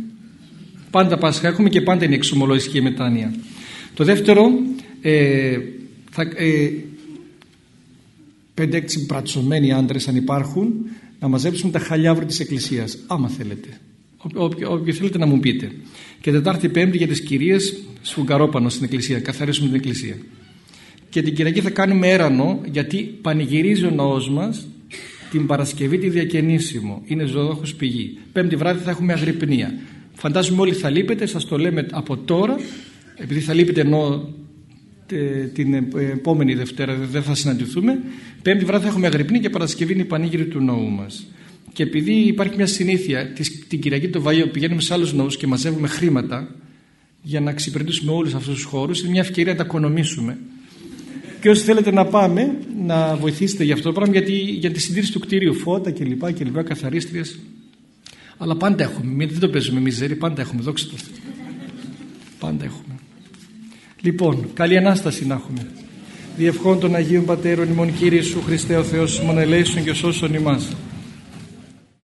Πάντα Πάσχα έχουμε και πάντα είναι εξομολόγηση και μετάνοια. Το δεύτερο, ε, θα, ε, πέντε-έξι πρατσωμένοι άντρες αν υπάρχουν να μαζέψουν τα χαλιάβρου της Εκκλησίας, άμα θέλετε. Όποιο θέλετε να μου πείτε. Και Τετάρτη Πέμπτη για τις κυρίες σφουγγαρόπανο στην Εκκλησία, καθαρίσουμε την Εκκλησία. Και την Κυριακή θα κάνουμε έρανο γιατί πανηγυρίζει ο ναός μας την Παρασκευή τη διακαινήσιμο. Είναι ζωδόχο πηγή. Πέμπτη βράδυ θα έχουμε αγρυπνία. Φαντάζομαι όλοι θα λείπετε, σας το λέμε από τώρα, επειδή θα λείπετε ενώ την επόμενη Δευτέρα δεν θα συναντηθούμε. Πέμπτη βράδυ θα έχουμε αγρυπνία και Παρασκευή είναι η πανήγυρη του ναού μας. και επειδή υπάρχει μια συνήθεια την Κυριακή του Βαΐου πηγαίνουμε σε άλλους ναούς και μαζεύουμε χρήματα για να εξυπηρετήσουμε όλους αυτούς τους χώρους είναι μια ευκαιρία να τα οικονομήσουμε και όσοι θέλετε να πάμε να βοηθήσετε για αυτό το πράγμα γιατί, για τη συντήρηση του κτίριου φώτα και λοιπά και λοιπά καθαρίστριες αλλά πάντα έχουμε, δεν το παίζουμε μιζέρι, πάντα έχουμε, δόξα τω Πάντα έχουμε. Λοιπόν, καλή Ανάσταση να έχουμε. Διευχών των Αγίων Πατέρων ημών Κύριε Σου Χριστέ ο Θεός ημών ελέησον και σώσον ημάς.